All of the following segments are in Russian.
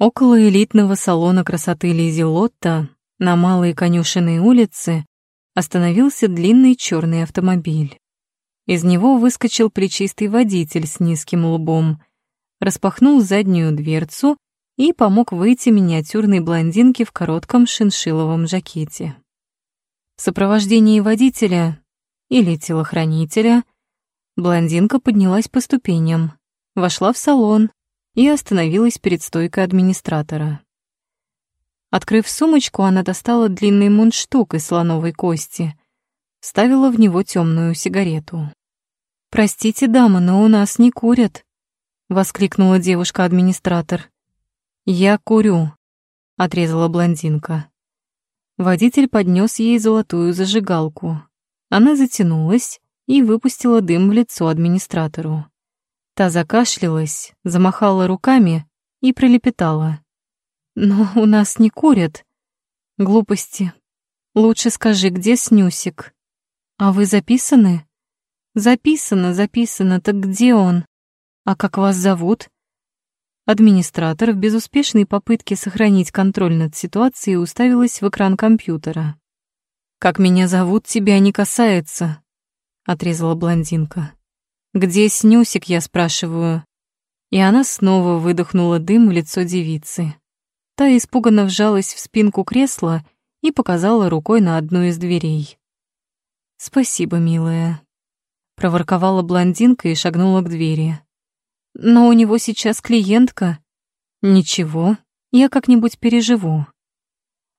Около элитного салона красоты Лизи Лотта на Малой Конюшенной улице остановился длинный черный автомобиль. Из него выскочил плечистый водитель с низким лбом, распахнул заднюю дверцу и помог выйти миниатюрной блондинке в коротком шиншиловом жакете. В сопровождении водителя или телохранителя блондинка поднялась по ступеням, вошла в салон и остановилась перед стойкой администратора. Открыв сумочку, она достала длинный мундштук из слоновой кости, ставила в него темную сигарету. «Простите, дама, но у нас не курят», — воскликнула девушка-администратор. «Я курю», — отрезала блондинка. Водитель поднес ей золотую зажигалку. Она затянулась и выпустила дым в лицо администратору. Та закашлялась, замахала руками и пролепетала. «Но у нас не курят. Глупости. Лучше скажи, где Снюсик? А вы записаны?» «Записано, записано. Так где он? А как вас зовут?» Администратор в безуспешной попытке сохранить контроль над ситуацией уставилась в экран компьютера. «Как меня зовут, тебя не касается», — отрезала блондинка. «Где Снюсик?» — я спрашиваю. И она снова выдохнула дым в лицо девицы. Та испуганно вжалась в спинку кресла и показала рукой на одну из дверей. «Спасибо, милая», — проворковала блондинка и шагнула к двери. «Но у него сейчас клиентка». «Ничего, я как-нибудь переживу».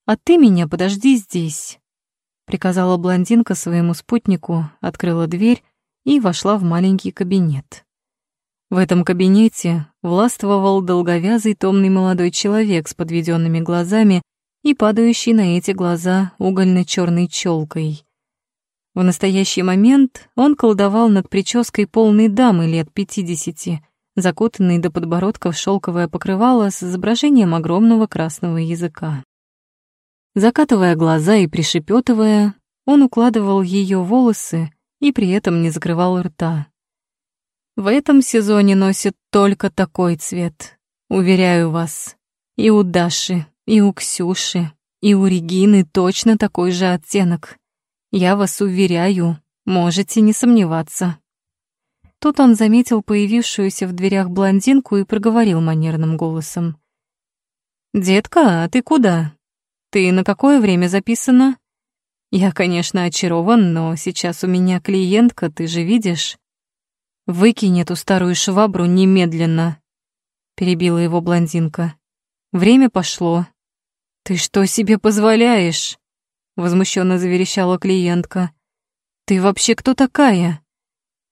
«А ты меня подожди здесь», — приказала блондинка своему спутнику, открыла дверь и вошла в маленький кабинет. В этом кабинете властвовал долговязый томный молодой человек с подведенными глазами и падающий на эти глаза угольно черной челкой. В настоящий момент он колдовал над прической полной дамы лет пятидесяти, закутанной до подбородка в шелковое покрывало с изображением огромного красного языка. Закатывая глаза и пришепетывая, он укладывал ее волосы и при этом не закрывал рта. В этом сезоне носит только такой цвет, уверяю вас. И у Даши, и у Ксюши, и у Регины точно такой же оттенок. Я вас уверяю, можете не сомневаться. Тут он заметил появившуюся в дверях блондинку и проговорил манерным голосом. «Детка, а ты куда? Ты на какое время записана?» Я, конечно, очарован, но сейчас у меня клиентка, ты же видишь. Выкинь эту старую швабру немедленно, перебила его блондинка. Время пошло. Ты что себе позволяешь? возмущенно заверещала клиентка. Ты вообще кто такая?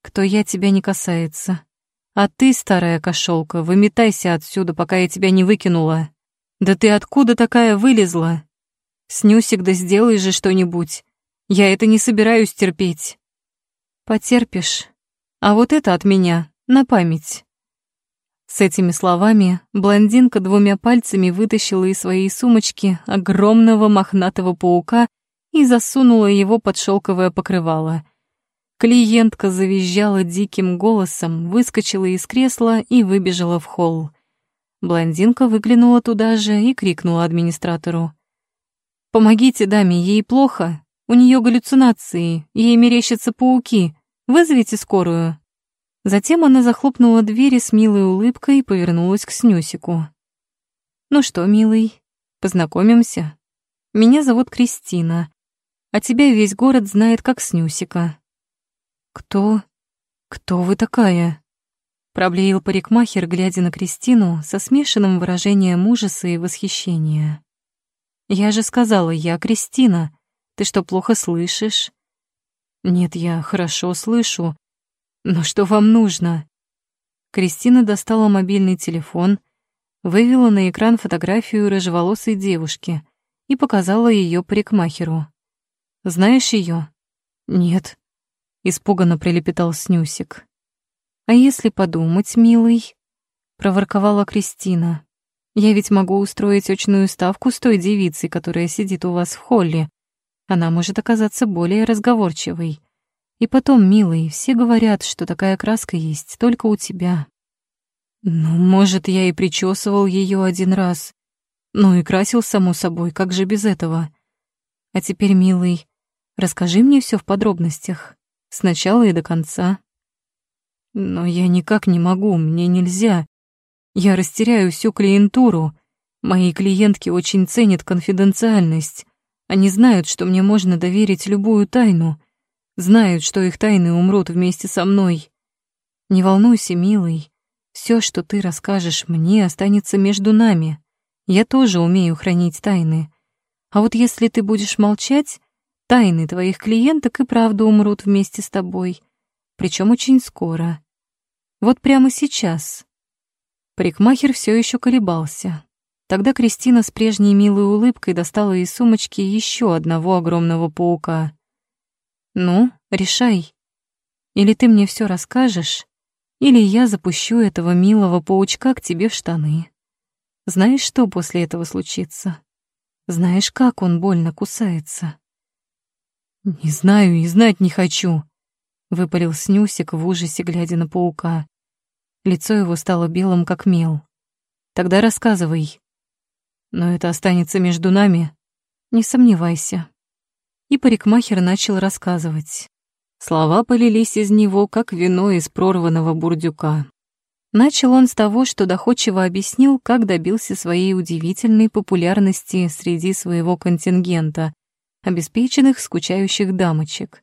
Кто я тебя не касается. А ты, старая кошелка, выметайся отсюда, пока я тебя не выкинула. Да ты откуда такая вылезла? Снюсик, да сделай же что-нибудь. Я это не собираюсь терпеть. Потерпишь. А вот это от меня, на память. С этими словами блондинка двумя пальцами вытащила из своей сумочки огромного мохнатого паука и засунула его под шелковое покрывало. Клиентка завизжала диким голосом, выскочила из кресла и выбежала в холл. Блондинка выглянула туда же и крикнула администратору. Помогите даме, ей плохо. У нее галлюцинации, ей мерещатся пауки. Вызовите скорую». Затем она захлопнула двери с милой улыбкой и повернулась к Снюсику. «Ну что, милый, познакомимся? Меня зовут Кристина, а тебя весь город знает как Снюсика». «Кто? Кто вы такая?» Проблеял парикмахер, глядя на Кристину со смешанным выражением ужаса и восхищения. Я же сказала, я Кристина. Ты что, плохо слышишь? Нет, я хорошо слышу. Но что вам нужно? Кристина достала мобильный телефон, вывела на экран фотографию рыжеволосой девушки и показала ее парикмахеру. Знаешь ее? Нет, испуганно прилепетал Снюсик. А если подумать, милый, проворковала Кристина. Я ведь могу устроить очную ставку с той девицей, которая сидит у вас в холле. Она может оказаться более разговорчивой. И потом, милый, все говорят, что такая краска есть только у тебя. Ну, может, я и причесывал ее один раз. Ну и красил, само собой, как же без этого? А теперь, милый, расскажи мне все в подробностях, с начала и до конца. Но я никак не могу, мне нельзя. Я растеряю всю клиентуру. Мои клиентки очень ценят конфиденциальность. Они знают, что мне можно доверить любую тайну. Знают, что их тайны умрут вместе со мной. Не волнуйся, милый. Все, что ты расскажешь мне, останется между нами. Я тоже умею хранить тайны. А вот если ты будешь молчать, тайны твоих клиенток и правда умрут вместе с тобой. Причем очень скоро. Вот прямо сейчас. Парикмахер все еще колебался. Тогда Кристина с прежней милой улыбкой достала из сумочки еще одного огромного паука. «Ну, решай. Или ты мне все расскажешь, или я запущу этого милого паучка к тебе в штаны. Знаешь, что после этого случится? Знаешь, как он больно кусается? Не знаю и знать не хочу, выпалил Снюсик в ужасе, глядя на паука. Лицо его стало белым, как мел. Тогда рассказывай. Но это останется между нами. Не сомневайся. И парикмахер начал рассказывать. Слова полились из него, как вино из прорванного бурдюка. Начал он с того, что доходчиво объяснил, как добился своей удивительной популярности среди своего контингента, обеспеченных скучающих дамочек.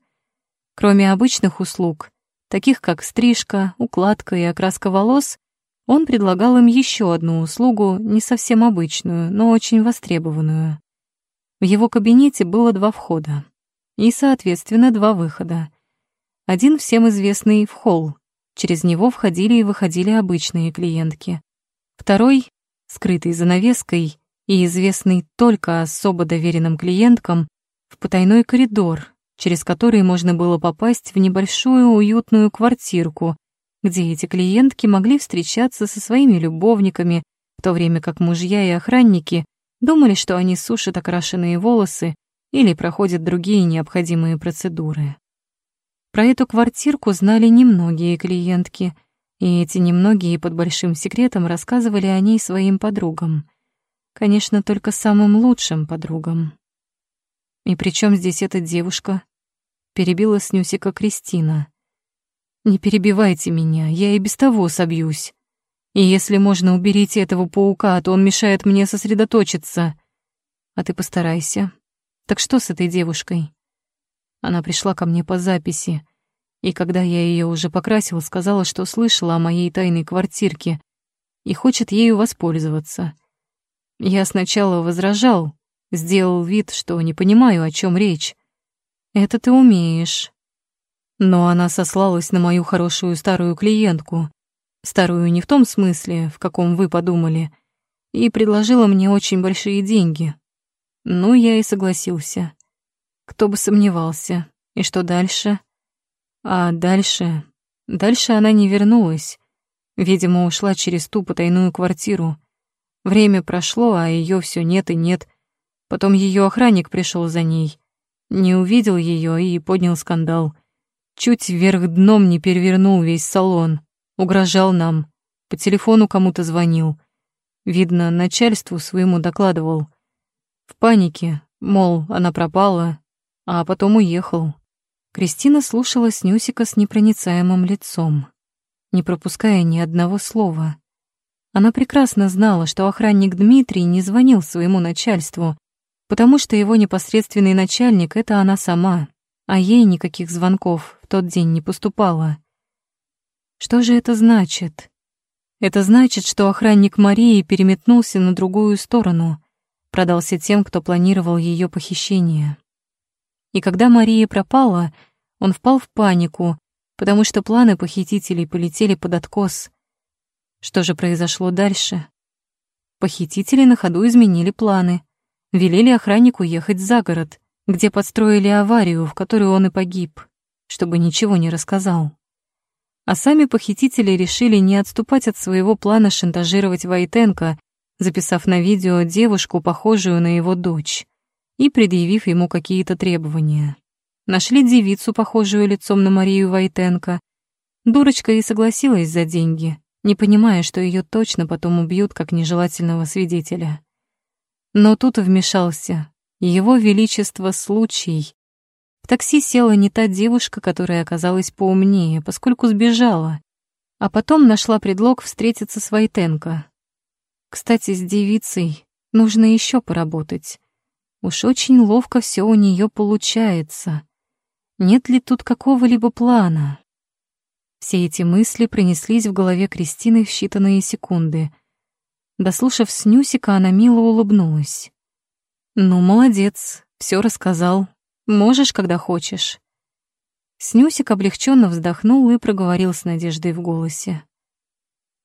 Кроме обычных услуг, таких как стрижка, укладка и окраска волос, он предлагал им еще одну услугу, не совсем обычную, но очень востребованную. В его кабинете было два входа и, соответственно, два выхода — один всем известный в холл. Через него входили и выходили обычные клиентки. Второй, скрытый занавеской и известный только особо доверенным клиенткам, в потайной коридор, через который можно было попасть в небольшую уютную квартирку, где эти клиентки могли встречаться со своими любовниками, в то время как мужья и охранники думали, что они сушат окрашенные волосы или проходят другие необходимые процедуры. Про эту квартирку знали немногие клиентки, и эти немногие под большим секретом рассказывали о ней своим подругам. Конечно, только самым лучшим подругам. «И при здесь эта девушка?» — перебила Снюсика Кристина. «Не перебивайте меня, я и без того собьюсь. И если можно, уберите этого паука, а то он мешает мне сосредоточиться. А ты постарайся. Так что с этой девушкой?» Она пришла ко мне по записи, и когда я ее уже покрасил, сказала, что слышала о моей тайной квартирке и хочет ею воспользоваться. Я сначала возражал, сделал вид, что не понимаю, о чем речь. Это ты умеешь. Но она сослалась на мою хорошую старую клиентку, старую не в том смысле, в каком вы подумали, и предложила мне очень большие деньги. Ну, я и согласился. Кто бы сомневался. И что дальше? А дальше... Дальше она не вернулась. Видимо, ушла через ту потайную квартиру. Время прошло, а ее все нет и нет. Потом ее охранник пришел за ней. Не увидел ее и поднял скандал. Чуть вверх дном не перевернул весь салон. Угрожал нам. По телефону кому-то звонил. Видно, начальству своему докладывал. В панике, мол, она пропала, а потом уехал. Кристина слушала Снюсика с непроницаемым лицом, не пропуская ни одного слова. Она прекрасно знала, что охранник Дмитрий не звонил своему начальству, потому что его непосредственный начальник — это она сама, а ей никаких звонков в тот день не поступало. Что же это значит? Это значит, что охранник Марии переметнулся на другую сторону, продался тем, кто планировал ее похищение. И когда Мария пропала, он впал в панику, потому что планы похитителей полетели под откос. Что же произошло дальше? Похитители на ходу изменили планы, велели охраннику ехать за город, где подстроили аварию, в которой он и погиб, чтобы ничего не рассказал. А сами похитители решили не отступать от своего плана шантажировать Войтенко, записав на видео девушку, похожую на его дочь и предъявив ему какие-то требования. Нашли девицу, похожую лицом на Марию Войтенко. Дурочка и согласилась за деньги, не понимая, что ее точно потом убьют как нежелательного свидетеля. Но тут вмешался его величество случай. В такси села не та девушка, которая оказалась поумнее, поскольку сбежала, а потом нашла предлог встретиться с Войтенко. Кстати, с девицей нужно еще поработать. Уж очень ловко все у нее получается. Нет ли тут какого-либо плана? Все эти мысли пронеслись в голове Кристины в считанные секунды. Дослушав Снюсика, она мило улыбнулась. «Ну, молодец, все рассказал. Можешь, когда хочешь». Снюсик облегченно вздохнул и проговорил с надеждой в голосе.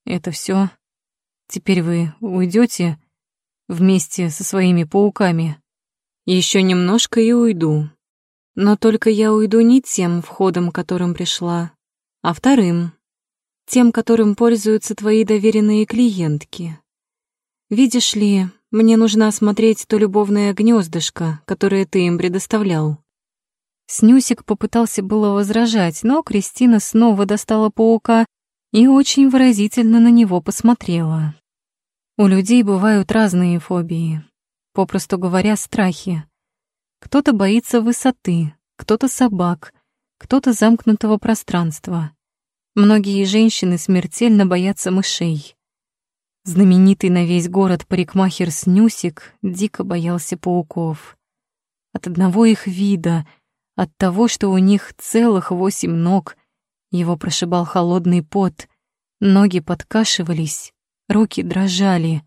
«Это все. Теперь вы уйдете вместе со своими пауками?» Еще немножко и уйду. Но только я уйду не тем входом, которым пришла, а вторым, тем, которым пользуются твои доверенные клиентки. Видишь ли, мне нужно осмотреть то любовное гнездышко, которое ты им предоставлял. Снюсик попытался было возражать, но Кристина снова достала паука и очень выразительно на него посмотрела. У людей бывают разные фобии попросту говоря, страхи. Кто-то боится высоты, кто-то собак, кто-то замкнутого пространства. Многие женщины смертельно боятся мышей. Знаменитый на весь город парикмахер Снюсик дико боялся пауков. От одного их вида, от того, что у них целых восемь ног, его прошибал холодный пот, ноги подкашивались, руки дрожали.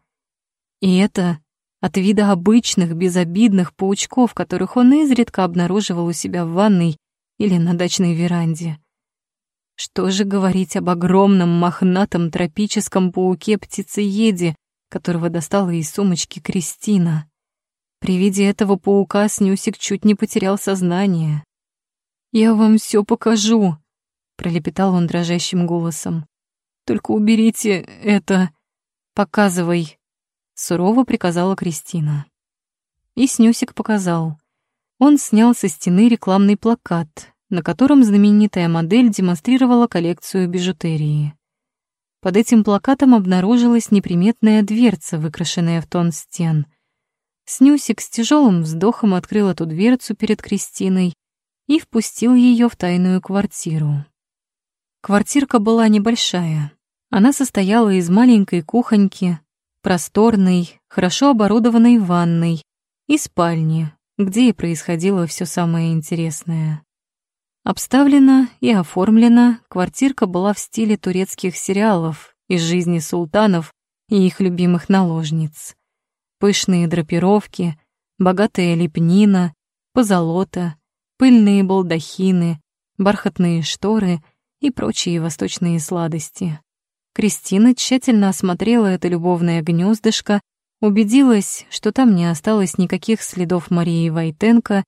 И это от вида обычных, безобидных паучков, которых он изредка обнаруживал у себя в ванной или на дачной веранде. Что же говорить об огромном мохнатом тропическом пауке-птицееде, которого достала из сумочки Кристина? При виде этого паука Снюсик чуть не потерял сознание. «Я вам все покажу», — пролепетал он дрожащим голосом. «Только уберите это. Показывай» сурово приказала Кристина. И Снюсик показал. Он снял со стены рекламный плакат, на котором знаменитая модель демонстрировала коллекцию бижутерии. Под этим плакатом обнаружилась неприметная дверца, выкрашенная в тон стен. Снюсик с тяжелым вздохом открыл эту дверцу перед Кристиной и впустил ее в тайную квартиру. Квартирка была небольшая. Она состояла из маленькой кухоньки, просторной, хорошо оборудованной ванной и спальни, где и происходило все самое интересное. Обставлена и оформлена квартирка была в стиле турецких сериалов из жизни султанов и их любимых наложниц. Пышные драпировки, богатая лепнина, позолота, пыльные балдахины, бархатные шторы и прочие восточные сладости. Кристина тщательно осмотрела это любовное гнездышко, убедилась, что там не осталось никаких следов Марии Войтенко,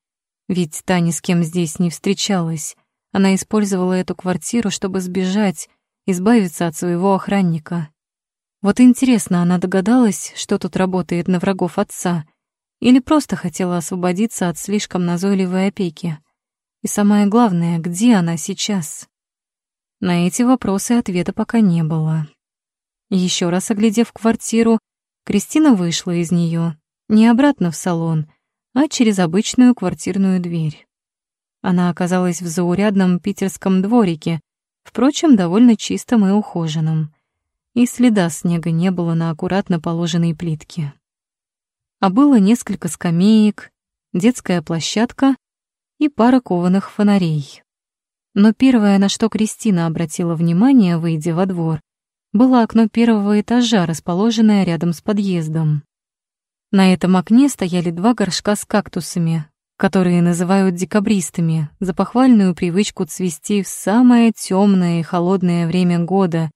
ведь та ни с кем здесь не встречалась. Она использовала эту квартиру, чтобы сбежать, избавиться от своего охранника. Вот интересно, она догадалась, что тут работает на врагов отца, или просто хотела освободиться от слишком назойливой опеки? И самое главное, где она сейчас? На эти вопросы ответа пока не было. Еще раз оглядев квартиру, Кристина вышла из нее, не обратно в салон, а через обычную квартирную дверь. Она оказалась в заурядном питерском дворике, впрочем, довольно чистом и ухоженном. И следа снега не было на аккуратно положенной плитке. А было несколько скамеек, детская площадка и пара кованых фонарей. Но первое, на что Кристина обратила внимание, выйдя во двор, было окно первого этажа, расположенное рядом с подъездом. На этом окне стояли два горшка с кактусами, которые называют декабристами, за похвальную привычку цвести в самое темное и холодное время года,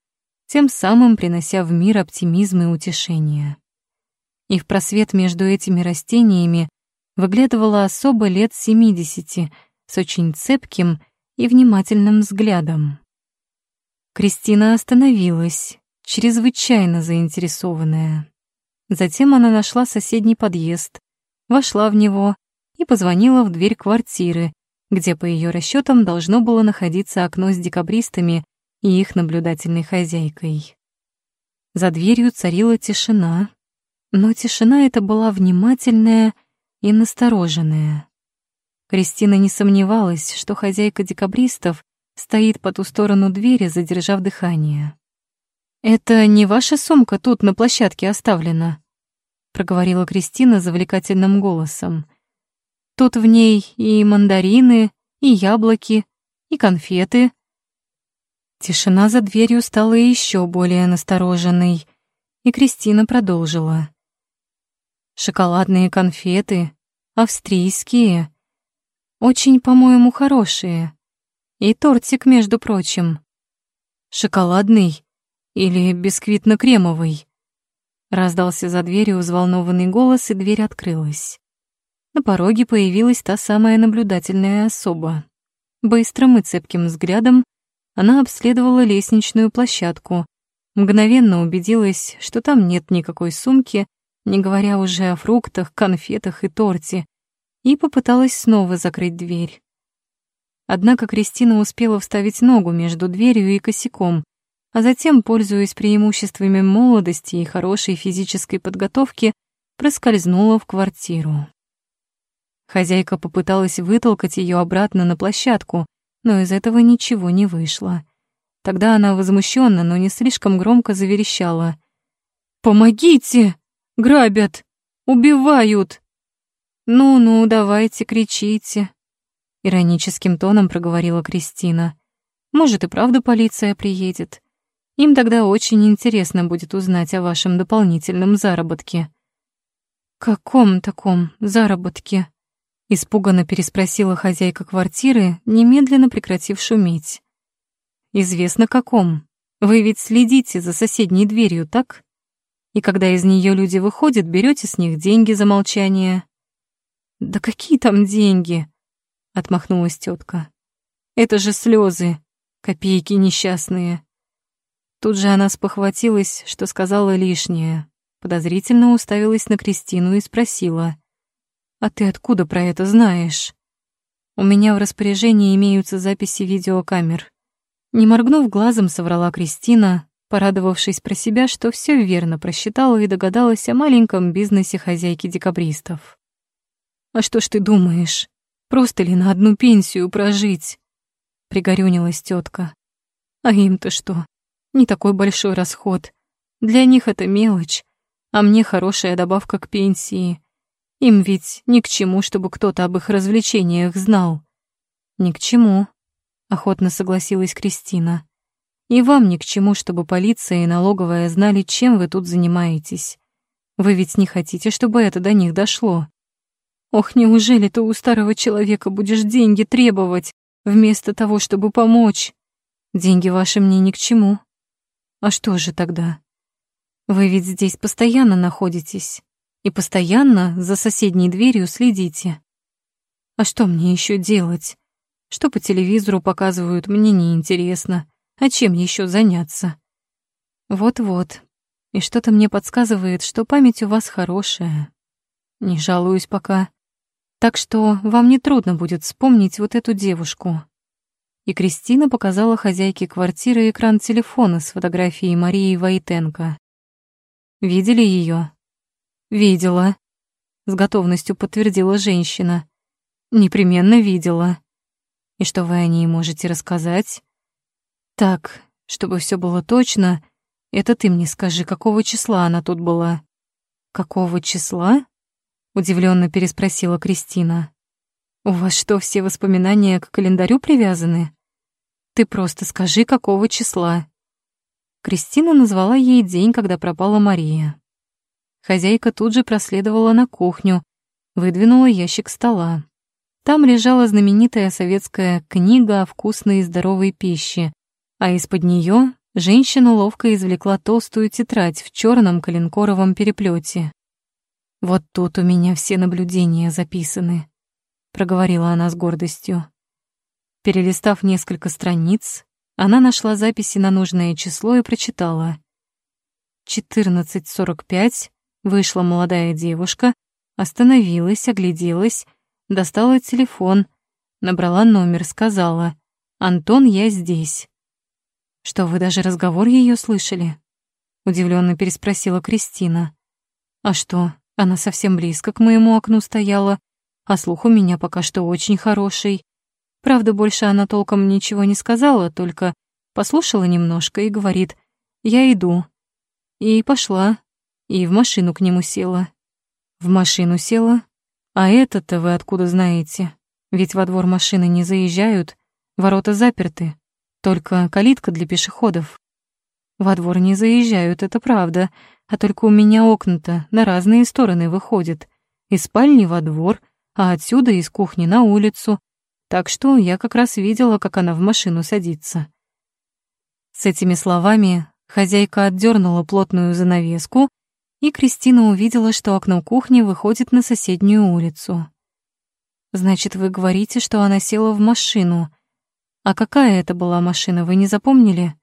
тем самым принося в мир оптимизм и утешение. И в просвет между этими растениями выглядывала особо лет семидесяти с очень цепким и внимательным взглядом. Кристина остановилась, чрезвычайно заинтересованная. Затем она нашла соседний подъезд, вошла в него и позвонила в дверь квартиры, где, по ее расчетам, должно было находиться окно с декабристами и их наблюдательной хозяйкой. За дверью царила тишина, но тишина эта была внимательная и настороженная. Кристина не сомневалась, что хозяйка декабристов стоит по ту сторону двери, задержав дыхание. «Это не ваша сумка тут на площадке оставлена?» — проговорила Кристина завлекательным голосом. «Тут в ней и мандарины, и яблоки, и конфеты». Тишина за дверью стала еще более настороженной, и Кристина продолжила. «Шоколадные конфеты, австрийские, очень, по-моему, хорошие. И тортик, между прочим. Шоколадный или бисквитно-кремовый? Раздался за дверью взволнованный голос, и дверь открылась. На пороге появилась та самая наблюдательная особа. Быстрым и цепким взглядом она обследовала лестничную площадку, мгновенно убедилась, что там нет никакой сумки, не говоря уже о фруктах, конфетах и торте, и попыталась снова закрыть дверь. Однако Кристина успела вставить ногу между дверью и косяком, а затем, пользуясь преимуществами молодости и хорошей физической подготовки, проскользнула в квартиру. Хозяйка попыталась вытолкать ее обратно на площадку, но из этого ничего не вышло. Тогда она возмущенно, но не слишком громко заверещала. «Помогите! Грабят! Убивают!» «Ну-ну, давайте, кричите!» Ироническим тоном проговорила Кристина. «Может, и правда полиция приедет. Им тогда очень интересно будет узнать о вашем дополнительном заработке». «Каком таком заработке?» Испуганно переспросила хозяйка квартиры, немедленно прекратив шуметь. «Известно каком. Вы ведь следите за соседней дверью, так? И когда из нее люди выходят, берете с них деньги за молчание». «Да какие там деньги?» отмахнулась тетка. Это же слезы, копейки несчастные. Тут же она спохватилась, что сказала лишнее, подозрительно уставилась на Кристину и спросила: "А ты откуда про это знаешь?" У меня в распоряжении имеются записи видеокамер. Не моргнув глазом, соврала Кристина, порадовавшись про себя, что все верно просчитала и догадалась о маленьком бизнесе хозяйки декабристов. «А что ж ты думаешь? Просто ли на одну пенсию прожить? Пригорюнилась тетка. А им-то что? Не такой большой расход. Для них это мелочь, а мне хорошая добавка к пенсии. Им ведь ни к чему, чтобы кто-то об их развлечениях знал. Ни к чему, охотно согласилась Кристина. И вам ни к чему, чтобы полиция и налоговая знали, чем вы тут занимаетесь. Вы ведь не хотите, чтобы это до них дошло. Ох, неужели ты у старого человека будешь деньги требовать, вместо того, чтобы помочь? Деньги ваши мне ни к чему. А что же тогда? Вы ведь здесь постоянно находитесь и постоянно за соседней дверью следите. А что мне еще делать? Что по телевизору показывают, мне неинтересно. А чем еще заняться? Вот-вот. И что-то мне подсказывает, что память у вас хорошая. Не жалуюсь пока. Так что вам не трудно будет вспомнить вот эту девушку. И Кристина показала хозяйке квартиры экран телефона с фотографией Марии Войтенко. Видели ее? Видела, с готовностью подтвердила женщина. Непременно видела. И что вы о ней можете рассказать? Так, чтобы все было точно, это ты мне скажи, какого числа она тут была? Какого числа? удивленно переспросила Кристина. У вас что, все воспоминания к календарю привязаны? Ты просто скажи, какого числа. Кристина назвала ей день, когда пропала Мария. Хозяйка тут же проследовала на кухню, выдвинула ящик стола. Там лежала знаменитая советская книга о вкусной и здоровой пище, а из-под нее женщина ловко извлекла толстую тетрадь в черном коленкоровом переплете. «Вот тут у меня все наблюдения записаны», — проговорила она с гордостью. Перелистав несколько страниц, она нашла записи на нужное число и прочитала. 14.45 вышла молодая девушка, остановилась, огляделась, достала телефон, набрала номер, сказала «Антон, я здесь». «Что, вы даже разговор ее слышали?» удивленно переспросила Кристина. А что, она совсем близко к моему окну стояла, а слух у меня пока что очень хороший. Правда, больше она толком ничего не сказала, только послушала немножко и говорит «Я иду». И пошла, и в машину к нему села. В машину села? А это-то вы откуда знаете? Ведь во двор машины не заезжают, ворота заперты, только калитка для пешеходов. Во двор не заезжают, это правда, а только у меня окна-то на разные стороны выходят. Из спальни во двор, а отсюда из кухни на улицу. Так что я как раз видела, как она в машину садится. С этими словами хозяйка отдернула плотную занавеску, и Кристина увидела, что окно кухни выходит на соседнюю улицу. «Значит, вы говорите, что она села в машину. А какая это была машина, вы не запомнили?»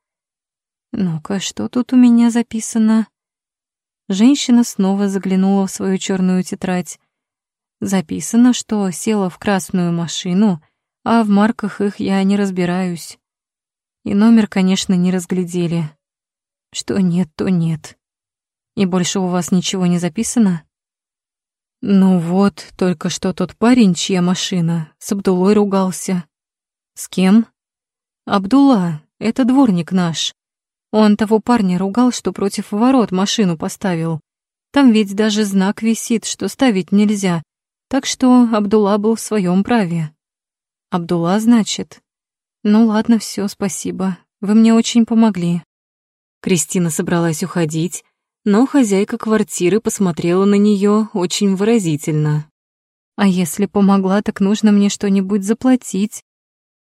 «Ну-ка, что тут у меня записано?» Женщина снова заглянула в свою черную тетрадь. Записано, что села в красную машину, а в марках их я не разбираюсь. И номер, конечно, не разглядели. Что нет, то нет. И больше у вас ничего не записано? Ну вот, только что тот парень, чья машина, с Абдулой ругался. С кем? Абдулла, это дворник наш. Он того парня ругал, что против ворот машину поставил. Там ведь даже знак висит, что ставить нельзя. Так что Абдулла был в своем праве. Абдулла, значит? Ну ладно, все, спасибо. Вы мне очень помогли. Кристина собралась уходить, но хозяйка квартиры посмотрела на нее очень выразительно. А если помогла, так нужно мне что-нибудь заплатить.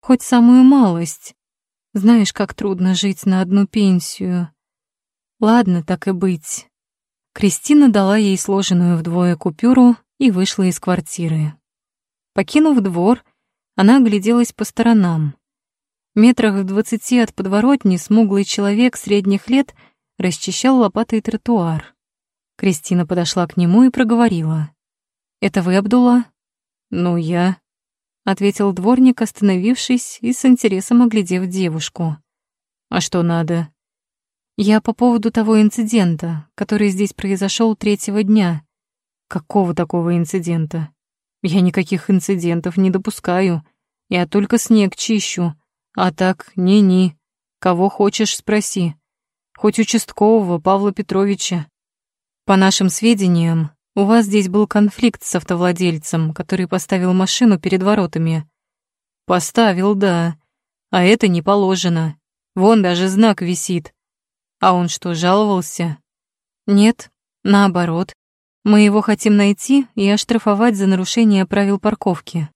Хоть самую малость. Знаешь, как трудно жить на одну пенсию. Ладно, так и быть. Кристина дала ей сложенную вдвое купюру и вышла из квартиры. Покинув двор, она огляделась по сторонам. Метрах в двадцати от подворотни смуглый человек средних лет расчищал лопатой тротуар. Кристина подошла к нему и проговорила. «Это вы, Абдулла?» «Ну, я», — ответил дворник, остановившись и с интересом оглядев девушку. «А что надо?» «Я по поводу того инцидента, который здесь произошел третьего дня». «Какого такого инцидента?» «Я никаких инцидентов не допускаю. Я только снег чищу. А так, ни-ни. Кого хочешь, спроси. Хоть участкового Павла Петровича. По нашим сведениям, у вас здесь был конфликт с автовладельцем, который поставил машину перед воротами. Поставил, да. А это не положено. Вон даже знак висит. А он что, жаловался? Нет, наоборот. Мы его хотим найти и оштрафовать за нарушение правил парковки.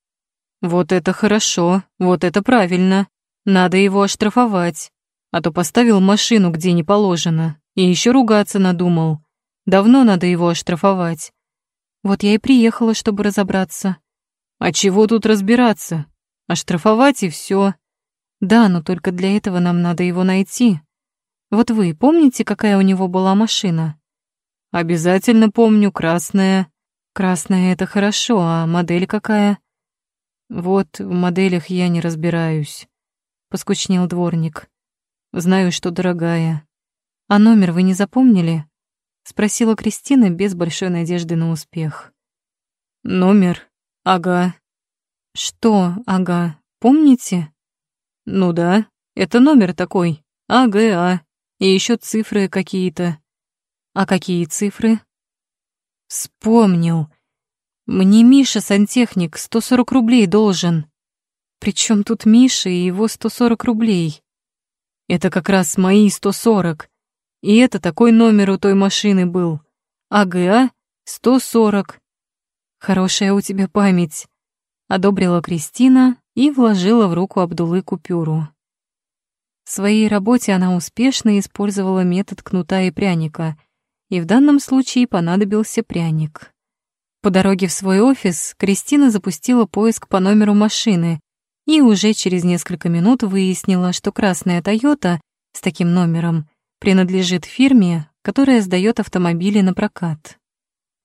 Вот это хорошо, вот это правильно. Надо его оштрафовать. А то поставил машину, где не положено, и еще ругаться надумал. Давно надо его оштрафовать. Вот я и приехала, чтобы разобраться. А чего тут разбираться? Оштрафовать и все. Да, но только для этого нам надо его найти. Вот вы помните, какая у него была машина? Обязательно помню, красная. Красная — это хорошо, а модель какая? Вот в моделях я не разбираюсь. Поскучнел дворник. Знаю, что дорогая. А номер вы не запомнили? Спросила Кристина без большой надежды на успех. Номер? Ага. Что, ага, помните? Ну да, это номер такой. АГА. И еще цифры какие-то. А какие цифры? Вспомнил. Мне Миша, сантехник, 140 рублей должен. Причем тут Миша и его 140 рублей? Это как раз мои 140. И это такой номер у той машины был. АГА 140. Хорошая у тебя память, одобрила Кристина и вложила в руку Абдулы купюру. В своей работе она успешно использовала метод кнута и пряника, и в данном случае понадобился пряник. По дороге в свой офис Кристина запустила поиск по номеру машины и уже через несколько минут выяснила, что красная «Тойота» с таким номером принадлежит фирме, которая сдает автомобили на прокат.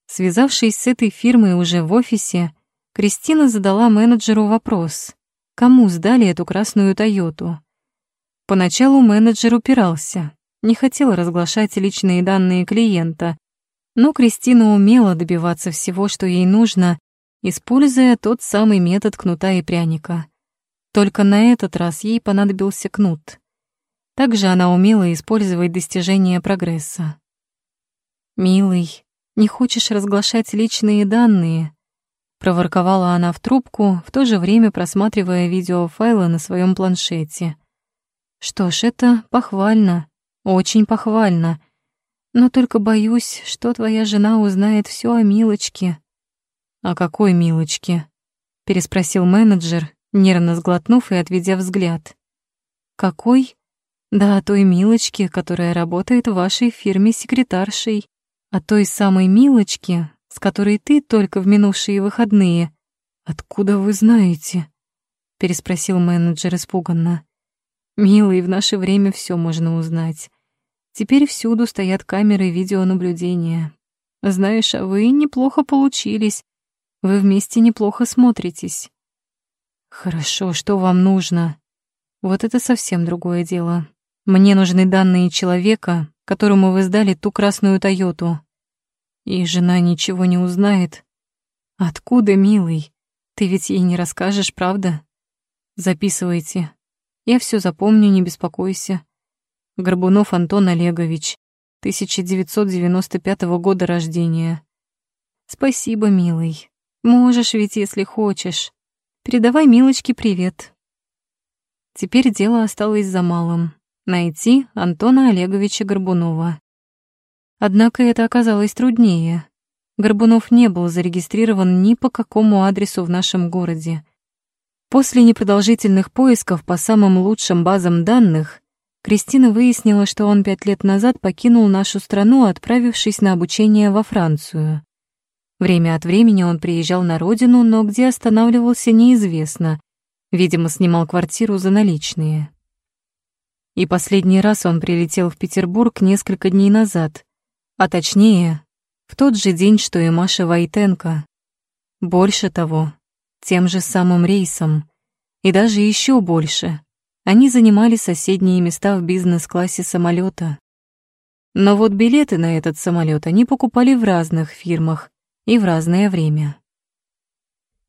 Связавшись с этой фирмой уже в офисе, Кристина задала менеджеру вопрос, кому сдали эту красную «Тойоту». Поначалу менеджер упирался, не хотел разглашать личные данные клиента, но Кристина умела добиваться всего, что ей нужно, используя тот самый метод кнута и пряника. Только на этот раз ей понадобился кнут. Также она умела использовать достижения прогресса. «Милый, не хочешь разглашать личные данные?» Проворковала она в трубку, в то же время просматривая видеофайлы на своем планшете. «Что ж, это похвально, очень похвально. Но только боюсь, что твоя жена узнает все о Милочке». «О какой Милочке?» — переспросил менеджер, нервно сглотнув и отведя взгляд. «Какой?» «Да о той Милочке, которая работает в вашей фирме секретаршей. О той самой Милочке, с которой ты только в минувшие выходные. Откуда вы знаете?» — переспросил менеджер испуганно. «Милый, в наше время все можно узнать. Теперь всюду стоят камеры видеонаблюдения. Знаешь, а вы неплохо получились. Вы вместе неплохо смотритесь». «Хорошо, что вам нужно?» «Вот это совсем другое дело. Мне нужны данные человека, которому вы сдали ту красную Тойоту. И жена ничего не узнает. Откуда, милый? Ты ведь ей не расскажешь, правда? Записывайте. Я все запомню, не беспокойся. Горбунов Антон Олегович, 1995 года рождения. Спасибо, милый. Можешь ведь, если хочешь. Передавай Милочке привет. Теперь дело осталось за малым — найти Антона Олеговича Горбунова. Однако это оказалось труднее. Горбунов не был зарегистрирован ни по какому адресу в нашем городе. После непродолжительных поисков по самым лучшим базам данных, Кристина выяснила, что он пять лет назад покинул нашу страну, отправившись на обучение во Францию. Время от времени он приезжал на родину, но где останавливался, неизвестно. Видимо, снимал квартиру за наличные. И последний раз он прилетел в Петербург несколько дней назад, а точнее, в тот же день, что и Маша Войтенко. Больше того, тем же самым рейсом. И даже еще больше. Они занимали соседние места в бизнес-классе самолета. Но вот билеты на этот самолет они покупали в разных фирмах и в разное время.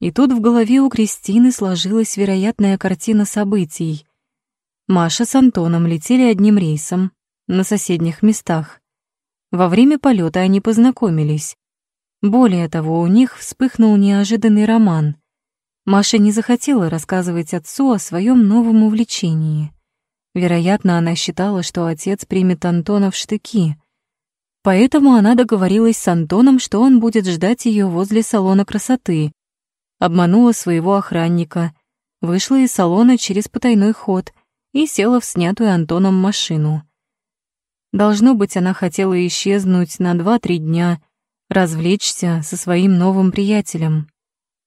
И тут в голове у Кристины сложилась вероятная картина событий. Маша с Антоном летели одним рейсом на соседних местах. Во время полета они познакомились. Более того, у них вспыхнул неожиданный роман. Маша не захотела рассказывать отцу о своем новом увлечении. Вероятно, она считала, что отец примет Антона в штыки. Поэтому она договорилась с Антоном, что он будет ждать ее возле салона красоты. Обманула своего охранника, вышла из салона через потайной ход и села в снятую Антоном машину. Должно быть, она хотела исчезнуть на два-три дня, развлечься со своим новым приятелем.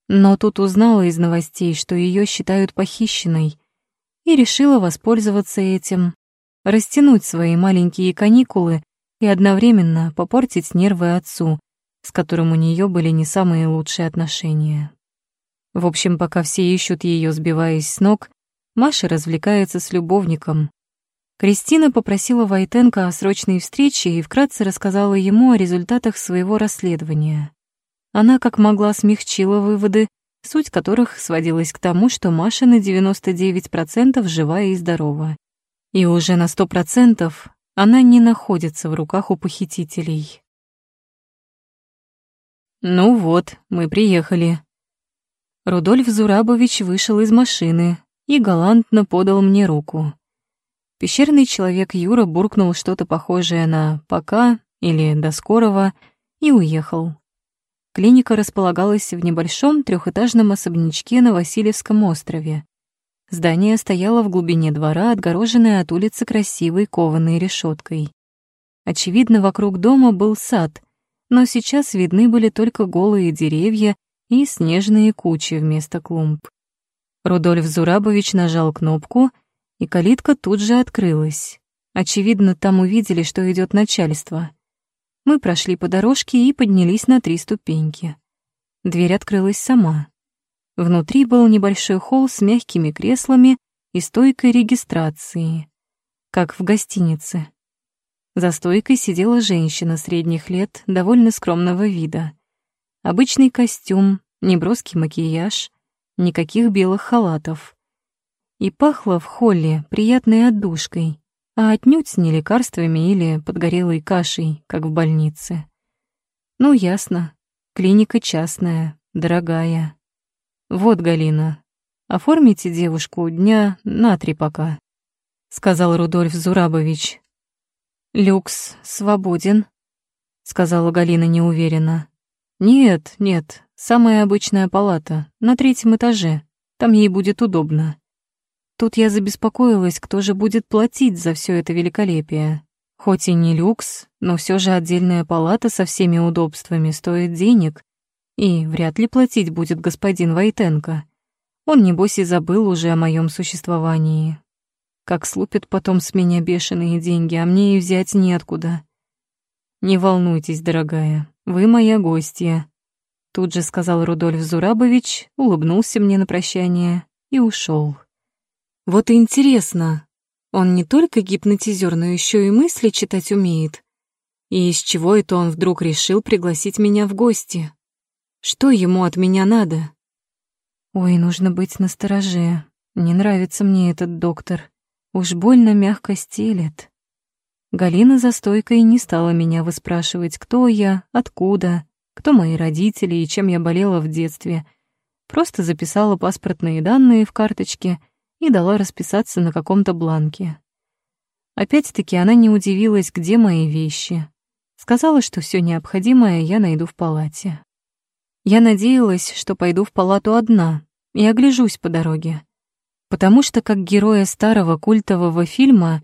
Но тут узнала из новостей, что ее считают похищенной, и решила воспользоваться этим, растянуть свои маленькие каникулы и одновременно попортить нервы отцу, с которым у нее были не самые лучшие отношения. В общем, пока все ищут ее, сбиваясь с ног, Маша развлекается с любовником, Кристина попросила Войтенко о срочной встрече и вкратце рассказала ему о результатах своего расследования. Она как могла смягчила выводы, суть которых сводилась к тому, что Маша на 99% жива и здорова. И уже на 100% она не находится в руках у похитителей. «Ну вот, мы приехали». Рудольф Зурабович вышел из машины и галантно подал мне руку. Пещерный человек Юра буркнул что-то похожее на «пока» или «до скорого» и уехал. Клиника располагалась в небольшом трехэтажном особнячке на Васильевском острове. Здание стояло в глубине двора, отгороженное от улицы красивой кованой решеткой. Очевидно, вокруг дома был сад, но сейчас видны были только голые деревья и снежные кучи вместо клумб. Рудольф Зурабович нажал кнопку — и калитка тут же открылась. Очевидно, там увидели, что идет начальство. Мы прошли по дорожке и поднялись на три ступеньки. Дверь открылась сама. Внутри был небольшой холл с мягкими креслами и стойкой регистрации, как в гостинице. За стойкой сидела женщина средних лет, довольно скромного вида. Обычный костюм, неброский макияж, никаких белых халатов. И пахло в холле приятной отдушкой, а отнюдь не лекарствами или подгорелой кашей, как в больнице. Ну, ясно. Клиника частная, дорогая. Вот, Галина, оформите девушку дня на три пока, сказал Рудольф Зурабович. Люкс свободен, сказала Галина неуверенно. Нет, нет, самая обычная палата, на третьем этаже. Там ей будет удобно. Тут я забеспокоилась, кто же будет платить за все это великолепие. Хоть и не люкс, но все же отдельная палата со всеми удобствами стоит денег, и вряд ли платить будет господин Войтенко. Он, небось, и забыл уже о моем существовании. Как слупят потом с меня бешеные деньги, а мне и взять неоткуда. «Не волнуйтесь, дорогая, вы моя гостья», — тут же сказал Рудольф Зурабович, улыбнулся мне на прощание и ушел. Вот и интересно, он не только гипнотизер, но еще и мысли читать умеет. И из чего это он вдруг решил пригласить меня в гости? Что ему от меня надо? Ой, нужно быть настороже. Не нравится мне этот доктор. Уж больно мягко стелет. Галина за стойкой не стала меня выспрашивать, кто я, откуда, кто мои родители и чем я болела в детстве. Просто записала паспортные данные в карточке — и дала расписаться на каком-то бланке. Опять-таки она не удивилась, где мои вещи. Сказала, что все необходимое я найду в палате. Я надеялась, что пойду в палату одна и огляжусь по дороге. Потому что, как героя старого культового фильма,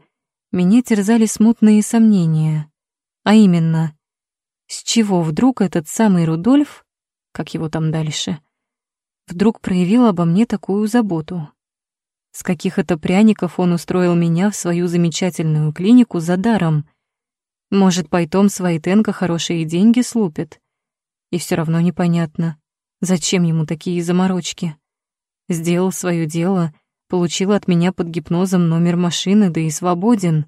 меня терзали смутные сомнения. А именно, с чего вдруг этот самый Рудольф, как его там дальше, вдруг проявил обо мне такую заботу? С каких это пряников он устроил меня в свою замечательную клинику за даром? Может, пойтом с Вайтенко хорошие деньги слупит? И все равно непонятно, зачем ему такие заморочки. Сделал свое дело, получил от меня под гипнозом номер машины, да и свободен.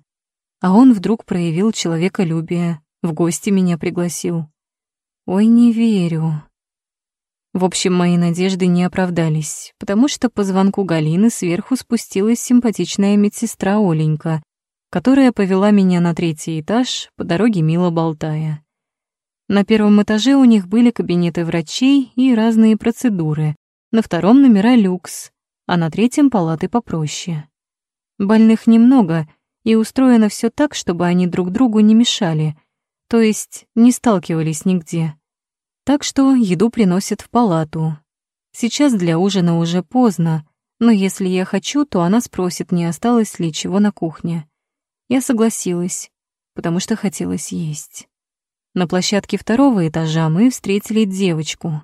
А он вдруг проявил человеколюбие, в гости меня пригласил. Ой, не верю. В общем, мои надежды не оправдались, потому что по звонку Галины сверху спустилась симпатичная медсестра Оленька, которая повела меня на третий этаж, по дороге мило болтая. На первом этаже у них были кабинеты врачей и разные процедуры, на втором номера люкс, а на третьем палаты попроще. Больных немного, и устроено все так, чтобы они друг другу не мешали, то есть не сталкивались нигде. Так что еду приносят в палату. Сейчас для ужина уже поздно, но если я хочу, то она спросит, не осталось ли чего на кухне. Я согласилась, потому что хотелось есть. На площадке второго этажа мы встретили девочку.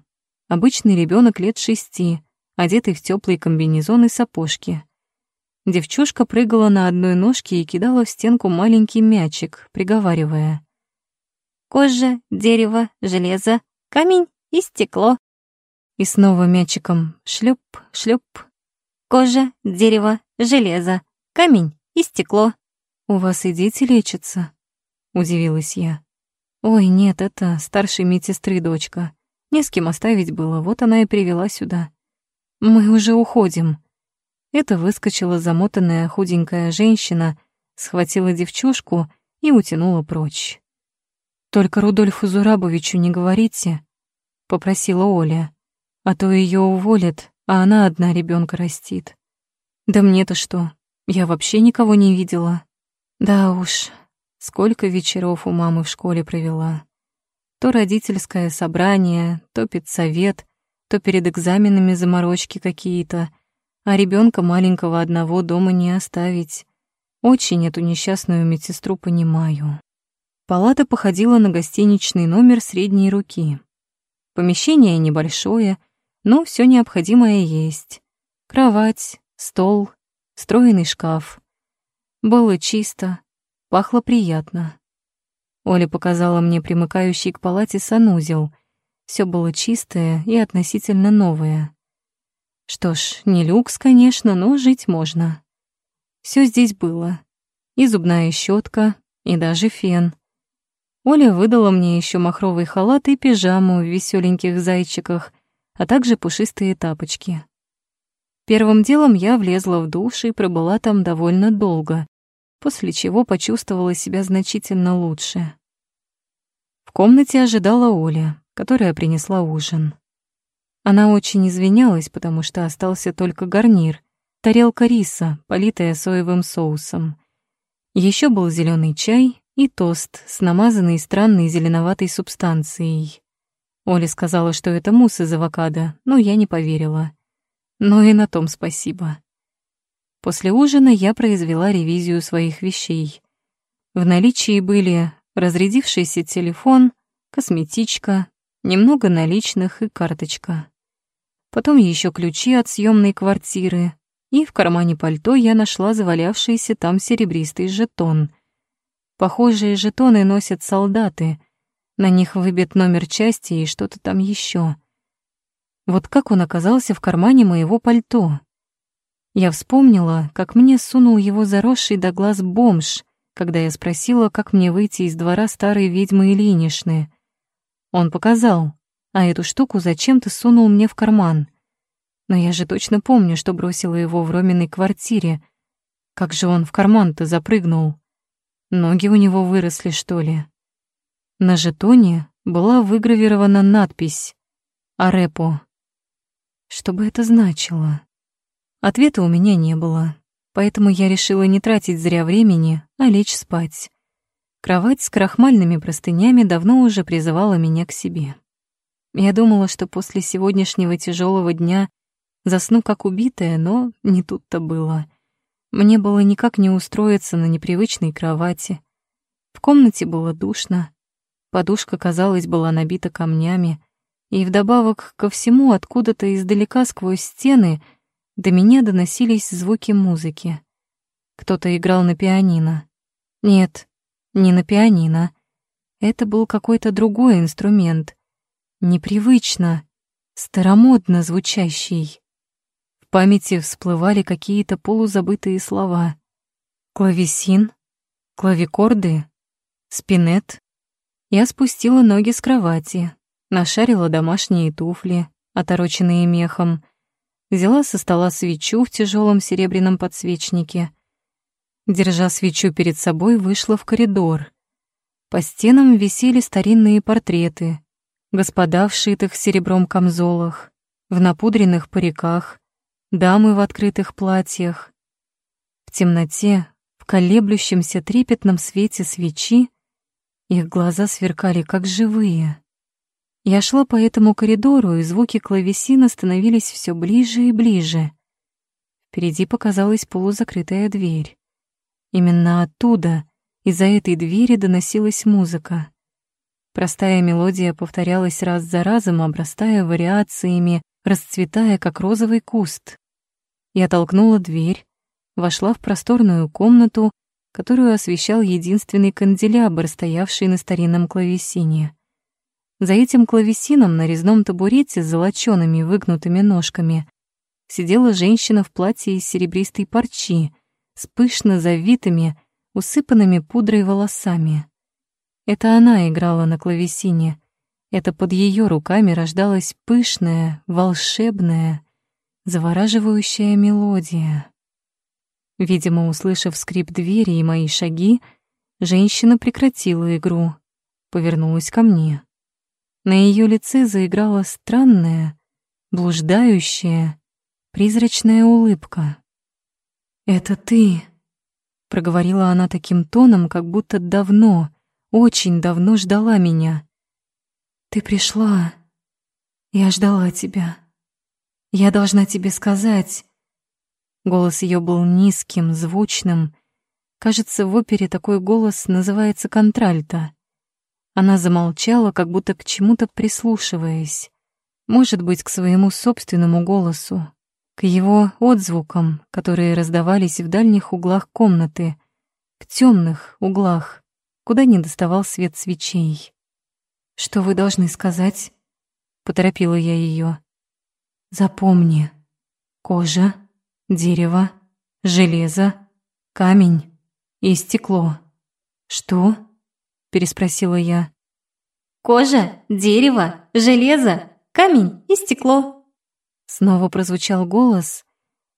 Обычный ребенок лет шести, одетый в теплые комбинезон и сапожки. Девчушка прыгала на одной ножке и кидала в стенку маленький мячик, приговаривая. «Кожа, дерево, железо, камень и стекло. И снова мячиком шлеп. Кожа, дерево, железо, камень и стекло. У вас и дети лечатся? Удивилась я. Ой, нет, это старшей медсестры дочка. Не с кем оставить было, вот она и привела сюда. Мы уже уходим. Это выскочила замотанная худенькая женщина, схватила девчушку и утянула прочь. «Только Рудольфу Зурабовичу не говорите», — попросила Оля. «А то ее уволят, а она одна ребенка растит». «Да мне-то что? Я вообще никого не видела». «Да уж, сколько вечеров у мамы в школе провела. То родительское собрание, то педсовет, то перед экзаменами заморочки какие-то, а ребенка маленького одного дома не оставить. Очень эту несчастную медсестру понимаю». Палата походила на гостиничный номер средней руки. Помещение небольшое, но все необходимое есть. Кровать, стол, встроенный шкаф. Было чисто, пахло приятно. Оля показала мне примыкающий к палате санузел. Все было чистое и относительно новое. Что ж, не люкс, конечно, но жить можно. Все здесь было. И зубная щетка, и даже фен. Оля выдала мне еще махровый халат и пижаму в веселеньких зайчиках, а также пушистые тапочки. Первым делом я влезла в душ и пробыла там довольно долго, после чего почувствовала себя значительно лучше. В комнате ожидала Оля, которая принесла ужин. Она очень извинялась, потому что остался только гарнир, тарелка риса, политая соевым соусом. Еще был зеленый чай и тост с намазанной странной зеленоватой субстанцией. Оля сказала, что это мусс из авокадо, но я не поверила. Но и на том спасибо. После ужина я произвела ревизию своих вещей. В наличии были разрядившийся телефон, косметичка, немного наличных и карточка. Потом еще ключи от съемной квартиры, и в кармане пальто я нашла завалявшийся там серебристый жетон. Похожие жетоны носят солдаты. На них выбит номер части и что-то там еще. Вот как он оказался в кармане моего пальто? Я вспомнила, как мне сунул его заросший до глаз бомж, когда я спросила, как мне выйти из двора старой ведьмы Ильинишны. Он показал, а эту штуку зачем-то сунул мне в карман. Но я же точно помню, что бросила его в Роминой квартире. Как же он в карман-то запрыгнул? Ноги у него выросли, что ли? На жетоне была выгравирована надпись «Арепо». Что бы это значило? Ответа у меня не было, поэтому я решила не тратить зря времени, а лечь спать. Кровать с крахмальными простынями давно уже призывала меня к себе. Я думала, что после сегодняшнего тяжелого дня засну как убитая, но не тут-то было. Мне было никак не устроиться на непривычной кровати. В комнате было душно. Подушка, казалось, была набита камнями, и вдобавок ко всему откуда-то издалека сквозь стены до меня доносились звуки музыки. Кто-то играл на пианино. Нет, не на пианино. Это был какой-то другой инструмент. Непривычно, старомодно звучащий. В памяти всплывали какие-то полузабытые слова. Клавесин, клавикорды, спинет. Я спустила ноги с кровати, нашарила домашние туфли, отороченные мехом, взяла со стола свечу в тяжелом серебряном подсвечнике. Держа свечу перед собой, вышла в коридор. По стенам висели старинные портреты, господа в шитых серебром камзолах, в напудренных париках, дамы в открытых платьях. В темноте, в колеблющемся трепетном свете свечи, их глаза сверкали как живые. Я шла по этому коридору, и звуки клавесина становились все ближе и ближе. Впереди показалась полузакрытая дверь. Именно оттуда, из-за этой двери, доносилась музыка. Простая мелодия повторялась раз за разом, обрастая вариациями, расцветая, как розовый куст. Я толкнула дверь, вошла в просторную комнату, которую освещал единственный канделябр, стоявший на старинном клавесине. За этим клавесином на резном табурете с золочёными выгнутыми ножками сидела женщина в платье из серебристой парчи с пышно завитыми, усыпанными пудрой волосами. Это она играла на клавесине. Это под ее руками рождалась пышная, волшебная, завораживающая мелодия. Видимо, услышав скрип двери и мои шаги, женщина прекратила игру, повернулась ко мне. На ее лице заиграла странная, блуждающая, призрачная улыбка. «Это ты», — проговорила она таким тоном, как будто давно, очень давно ждала меня. «Ты пришла. Я ждала тебя. Я должна тебе сказать...» Голос ее был низким, звучным. Кажется, в опере такой голос называется контральто. Она замолчала, как будто к чему-то прислушиваясь. Может быть, к своему собственному голосу, к его отзвукам, которые раздавались в дальних углах комнаты, в темных углах, куда не доставал свет свечей. «Что вы должны сказать?» — поторопила я ее. «Запомни. Кожа, дерево, железо, камень и стекло. «Что?» — переспросила я. «Кожа, дерево, железо, камень и стекло». Снова прозвучал голос,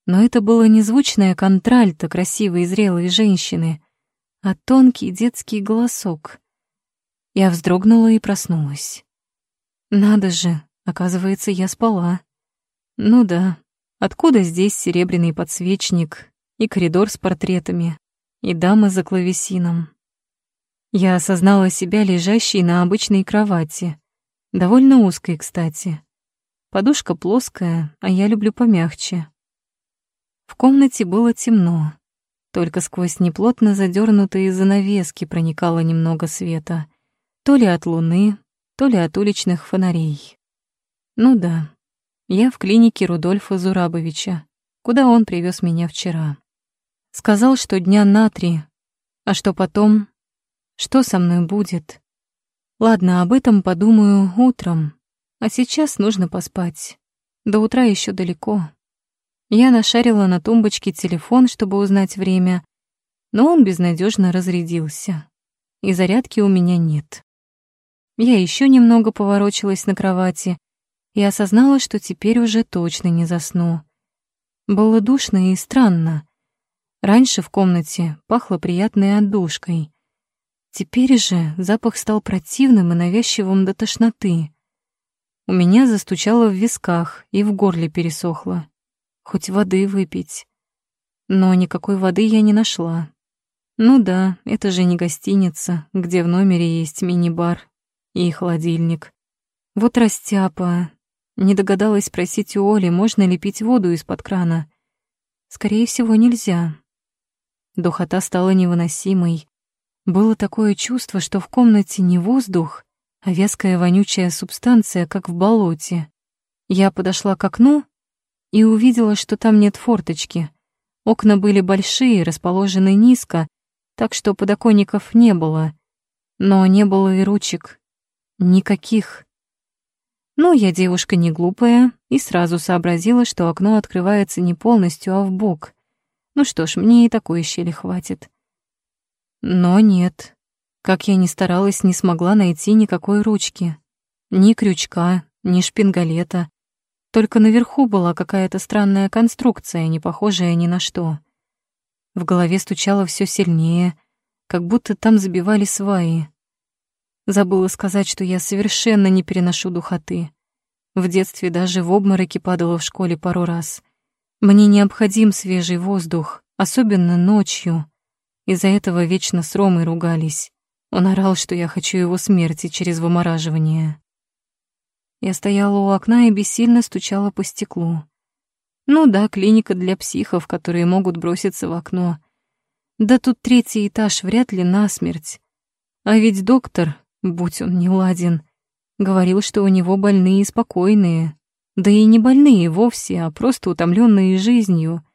но это было не звучное контральто красивой и зрелой женщины, а тонкий детский голосок. Я вздрогнула и проснулась. Надо же, оказывается, я спала. Ну да, откуда здесь серебряный подсвечник и коридор с портретами, и дама за клавесином? Я осознала себя лежащей на обычной кровати, довольно узкой, кстати. Подушка плоская, а я люблю помягче. В комнате было темно. Только сквозь неплотно задернутые занавески проникало немного света. То ли от луны, то ли от уличных фонарей. Ну да, я в клинике Рудольфа Зурабовича, куда он привез меня вчера. Сказал, что дня на три. А что потом? Что со мной будет? Ладно, об этом подумаю утром. А сейчас нужно поспать. До утра еще далеко. Я нашарила на тумбочке телефон, чтобы узнать время, но он безнадежно разрядился, и зарядки у меня нет. Я еще немного поворочилась на кровати и осознала, что теперь уже точно не засну. Было душно и странно. Раньше в комнате пахло приятной отдушкой. Теперь же запах стал противным и навязчивым до тошноты. У меня застучало в висках и в горле пересохло хоть воды выпить. Но никакой воды я не нашла. Ну да, это же не гостиница, где в номере есть мини-бар и холодильник. Вот растяпа. Не догадалась спросить у Оли, можно ли пить воду из-под крана. Скорее всего, нельзя. Духота стала невыносимой. Было такое чувство, что в комнате не воздух, а вязкая вонючая субстанция, как в болоте. Я подошла к окну и увидела, что там нет форточки. Окна были большие, расположены низко, так что подоконников не было. Но не было и ручек. Никаких. Ну, я девушка не глупая и сразу сообразила, что окно открывается не полностью, а в бок. Ну что ж, мне и такой щели хватит. Но нет. Как я ни старалась, не смогла найти никакой ручки. Ни крючка, ни шпингалета. Только наверху была какая-то странная конструкция, не похожая ни на что. В голове стучало все сильнее, как будто там забивали сваи. Забыла сказать, что я совершенно не переношу духоты. В детстве даже в обмороке падала в школе пару раз. Мне необходим свежий воздух, особенно ночью. Из-за этого вечно с Ромой ругались. Он орал, что я хочу его смерти через вымораживание. Я стояла у окна и бессильно стучала по стеклу. Ну да, клиника для психов, которые могут броситься в окно. Да тут третий этаж вряд ли насмерть. А ведь доктор, будь он не ладен, говорил, что у него больные и спокойные. Да и не больные вовсе, а просто утомленные жизнью.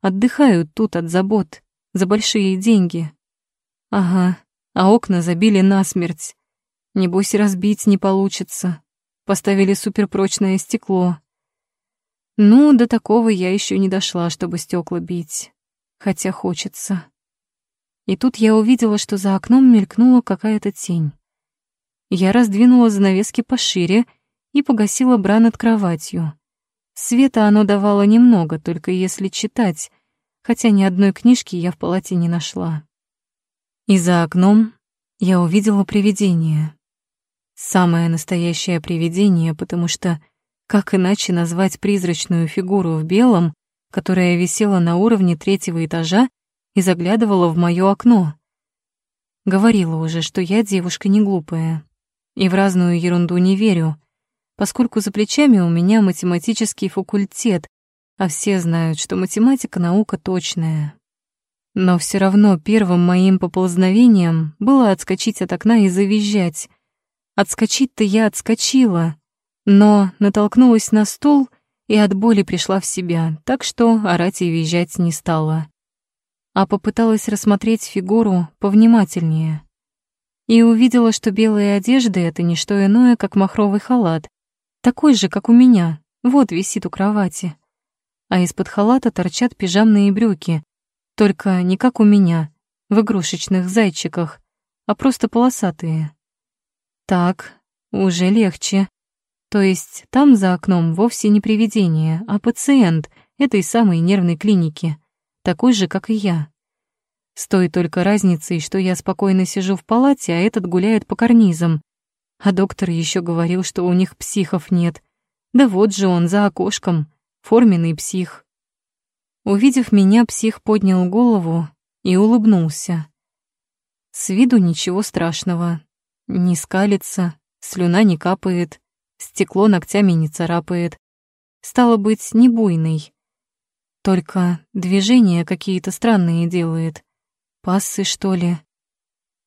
Отдыхают тут от забот, за большие деньги. Ага, а окна забили насмерть. Небось, разбить не получится поставили суперпрочное стекло. Ну, до такого я еще не дошла, чтобы стекла бить. Хотя хочется. И тут я увидела, что за окном мелькнула какая-то тень. Я раздвинула занавески пошире и погасила бра над кроватью. Света оно давало немного, только если читать, хотя ни одной книжки я в палате не нашла. И за окном я увидела привидение. Самое настоящее привидение, потому что как иначе назвать призрачную фигуру в белом, которая висела на уровне третьего этажа и заглядывала в моё окно? Говорила уже, что я девушка не глупая и в разную ерунду не верю, поскольку за плечами у меня математический факультет, а все знают, что математика — наука точная. Но все равно первым моим поползновением было отскочить от окна и завизжать, Отскочить-то я отскочила, но натолкнулась на стул и от боли пришла в себя, так что орать и визжать не стала. А попыталась рассмотреть фигуру повнимательнее. И увидела, что белые одежды — это не что иное, как махровый халат, такой же, как у меня, вот висит у кровати. А из-под халата торчат пижамные брюки, только не как у меня, в игрушечных зайчиках, а просто полосатые. Так, уже легче. То есть там за окном вовсе не привидение, а пациент этой самой нервной клиники, такой же, как и я. С той только разницей, что я спокойно сижу в палате, а этот гуляет по карнизам. А доктор еще говорил, что у них психов нет. Да вот же он за окошком, форменный псих. Увидев меня, псих поднял голову и улыбнулся. С виду ничего страшного. Не скалится, слюна не капает, стекло ногтями не царапает. Стало быть, не буйный. Только движения какие-то странные делает. Пассы, что ли?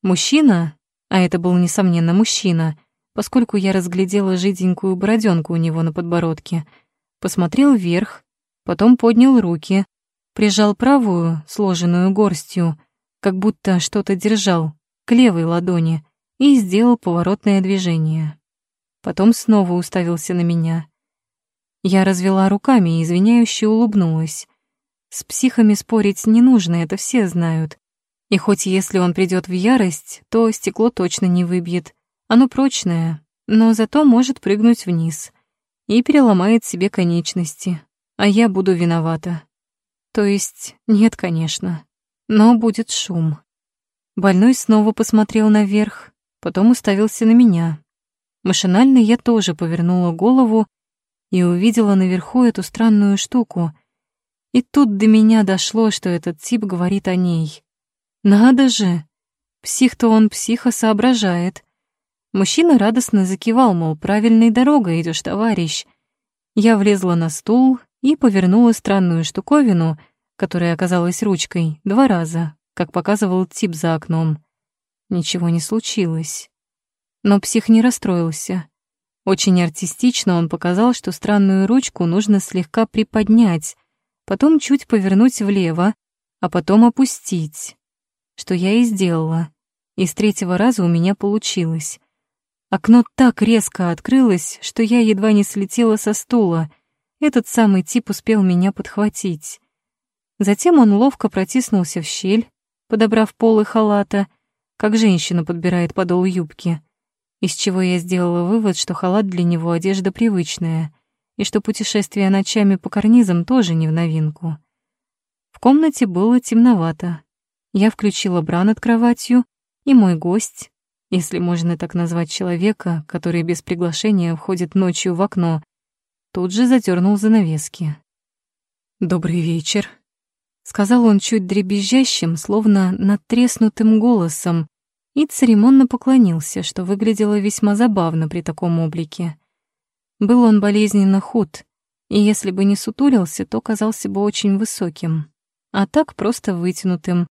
Мужчина, а это был, несомненно, мужчина, поскольку я разглядела жиденькую бороденку у него на подбородке, посмотрел вверх, потом поднял руки, прижал правую, сложенную горстью, как будто что-то держал, к левой ладони, и сделал поворотное движение. Потом снова уставился на меня. Я развела руками и извиняюще улыбнулась. С психами спорить не нужно, это все знают. И хоть если он придет в ярость, то стекло точно не выбьет. Оно прочное, но зато может прыгнуть вниз и переломает себе конечности, а я буду виновата. То есть нет, конечно, но будет шум. Больной снова посмотрел наверх, потом уставился на меня. Машинально я тоже повернула голову и увидела наверху эту странную штуку. И тут до меня дошло, что этот тип говорит о ней. Надо же! Псих-то он психо соображает. Мужчина радостно закивал, мол, правильной дорогой идешь, товарищ. Я влезла на стул и повернула странную штуковину, которая оказалась ручкой, два раза, как показывал тип за окном. Ничего не случилось. Но псих не расстроился. Очень артистично он показал, что странную ручку нужно слегка приподнять, потом чуть повернуть влево, а потом опустить что я и сделала. И с третьего раза у меня получилось. Окно так резко открылось, что я едва не слетела со стула. Этот самый тип успел меня подхватить. Затем он ловко протиснулся в щель, подобрав полы халата, как женщина подбирает подол юбки, из чего я сделала вывод, что халат для него одежда привычная, и что путешествие ночами по карнизам тоже не в новинку. В комнате было темновато, я включила бра над кроватью, и мой гость, если можно так назвать человека, который без приглашения входит ночью в окно, тут же задернул занавески. «Добрый вечер», — сказал он чуть дребезжащим, словно надтреснутым голосом, и церемонно поклонился, что выглядело весьма забавно при таком облике. Был он болезненно худ, и если бы не сутулился, то казался бы очень высоким, а так просто вытянутым,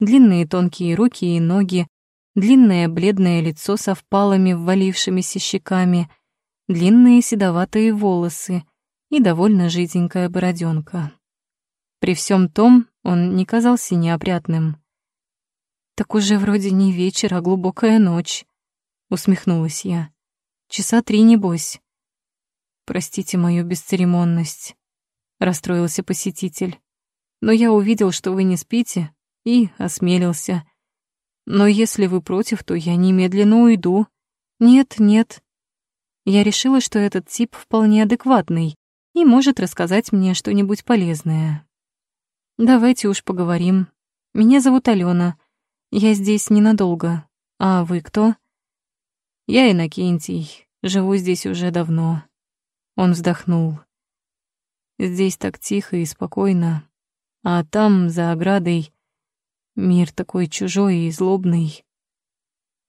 длинные тонкие руки и ноги, длинное бледное лицо со впалыми ввалившимися щеками, длинные седоватые волосы и довольно жиденькая бороденка. При всем том он не казался неопрятным. «Так уже вроде не вечер, а глубокая ночь», — усмехнулась я. «Часа три, небось». «Простите мою бесцеремонность», — расстроился посетитель. «Но я увидел, что вы не спите, и осмелился. Но если вы против, то я немедленно уйду. Нет, нет. Я решила, что этот тип вполне адекватный и может рассказать мне что-нибудь полезное. Давайте уж поговорим. Меня зовут Алена. Я здесь ненадолго. А вы кто? Я Иннокентий. Живу здесь уже давно. Он вздохнул. Здесь так тихо и спокойно. А там, за оградой, Мир такой чужой и злобный.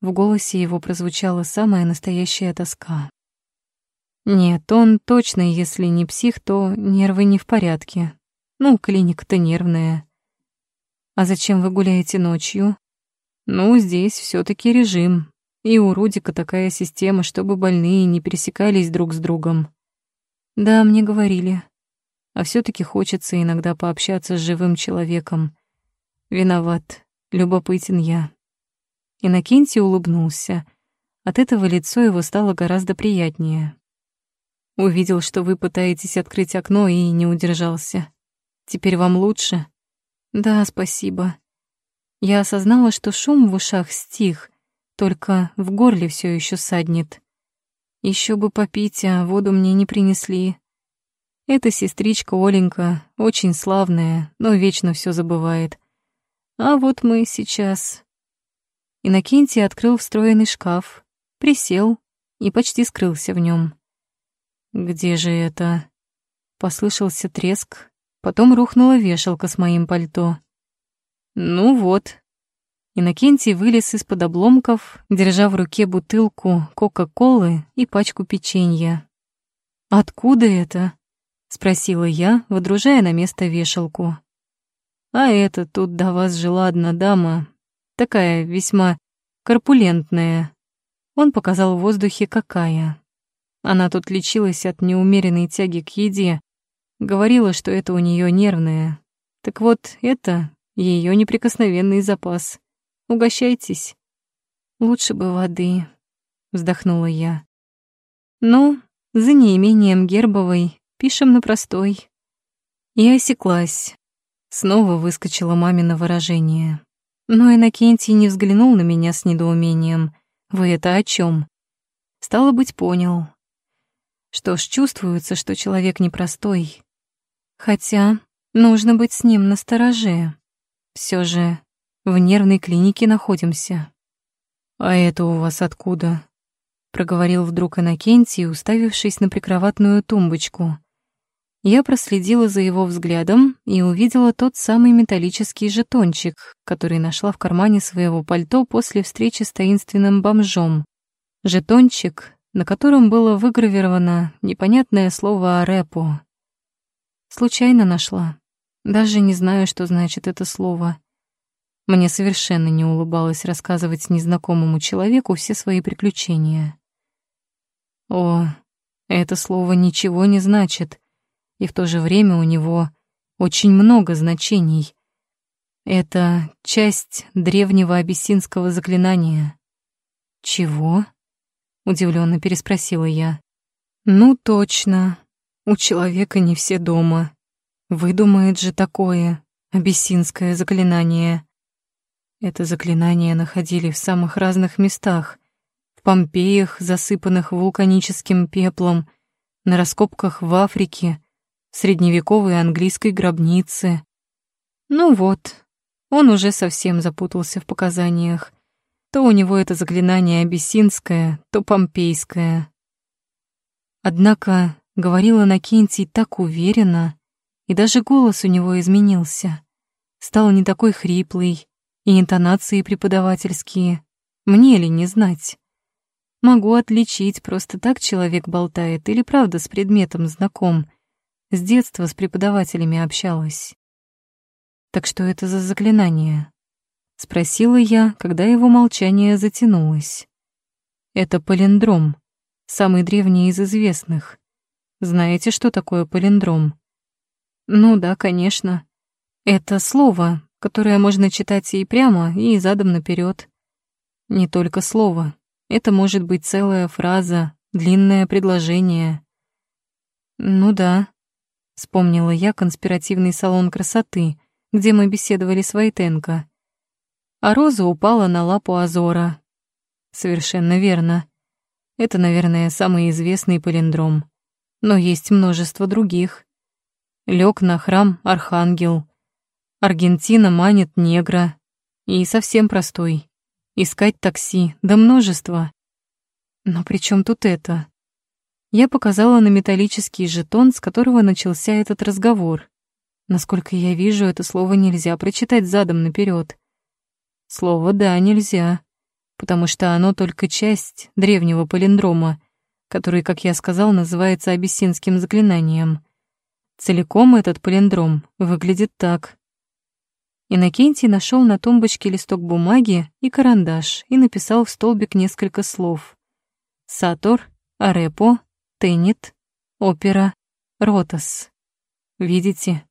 В голосе его прозвучала самая настоящая тоска. Нет, он точно, если не псих, то нервы не в порядке. Ну, клиника-то нервная. А зачем вы гуляете ночью? Ну, здесь все таки режим. И у Рудика такая система, чтобы больные не пересекались друг с другом. Да, мне говорили. А все таки хочется иногда пообщаться с живым человеком. Виноват, любопытен я. Иннокентий улыбнулся. От этого лицо его стало гораздо приятнее. Увидел, что вы пытаетесь открыть окно и не удержался. Теперь вам лучше? Да, спасибо. Я осознала, что шум в ушах стих, только в горле все еще саднет. Еще бы попить, а воду мне не принесли. Эта сестричка Оленька очень славная, но вечно все забывает. А вот мы сейчас... Иннокентий открыл встроенный шкаф, присел и почти скрылся в нем. «Где же это?» Послышался треск, потом рухнула вешалка с моим пальто. «Ну вот». Иннокентий вылез из-под обломков, держа в руке бутылку Кока-Колы и пачку печенья. «Откуда это?» — спросила я, выдружая на место вешалку. «А это тут до вас жила одна дама, такая весьма корпулентная». Он показал в воздухе, какая. Она тут лечилась от неумеренной тяги к еде, говорила, что это у нее нервное. Так вот, это ее неприкосновенный запас. Угощайтесь. Лучше бы воды, вздохнула я. Ну, за неимением гербовой пишем на простой. Я осеклась. Снова выскочило мамино выражение. Но Иннокентий не взглянул на меня с недоумением. Вы это о чем? Стало быть, понял. Что ж, чувствуется, что человек непростой. Хотя нужно быть с ним настороже. Все же в нервной клинике находимся. А это у вас откуда? проговорил вдруг Иннокентий, уставившись на прикроватную тумбочку. Я проследила за его взглядом и увидела тот самый металлический жетончик, который нашла в кармане своего пальто после встречи с таинственным бомжом. Жетончик, на котором было выгравировано непонятное слово «арепо». Случайно нашла. Даже не знаю, что значит это слово. Мне совершенно не улыбалось рассказывать незнакомому человеку все свои приключения. О, это слово ничего не значит, и в то же время у него очень много значений. Это часть древнего абиссинского заклинания. Чего? удивленно переспросила я. Ну точно. У человека не все дома. Выдумает же такое абиссинское заклинание. Это заклинание находили в самых разных местах. В Помпеях, засыпанных вулканическим пеплом, на раскопках в Африке, средневековой английской гробнице. Ну вот, он уже совсем запутался в показаниях. То у него это заклинание абиссинское, то помпейское. Однако говорила Накинтий так уверенно, и даже голос у него изменился. Стал не такой хриплый, и интонации преподавательские. Мне ли не знать? Могу отличить, просто так человек болтает или правда с предметом знаком. С детства с преподавателями общалась. Так что это за заклинание? Спросила я, когда его молчание затянулось. Это палиндром, самый древний из известных. Знаете, что такое палиндром? Ну да, конечно. Это слово, которое можно читать и прямо, и задом наперед. Не только слово. Это может быть целая фраза, длинное предложение. Ну да, вспомнила я конспиративный салон красоты, где мы беседовали с Войтенко а роза упала на лапу Азора. Совершенно верно. Это, наверное, самый известный палиндром. Но есть множество других. Лег на храм Архангел. Аргентина манит негра. И совсем простой. Искать такси, да множество. Но при чем тут это? Я показала на металлический жетон, с которого начался этот разговор. Насколько я вижу, это слово нельзя прочитать задом наперед. Слово «да» нельзя, потому что оно только часть древнего палиндрома, который, как я сказал, называется абиссинским заклинанием. Целиком этот палиндром выглядит так. Иннокентий нашел на тумбочке листок бумаги и карандаш и написал в столбик несколько слов. Сатор, Арепо, Теннит, Опера, Ротас. Видите?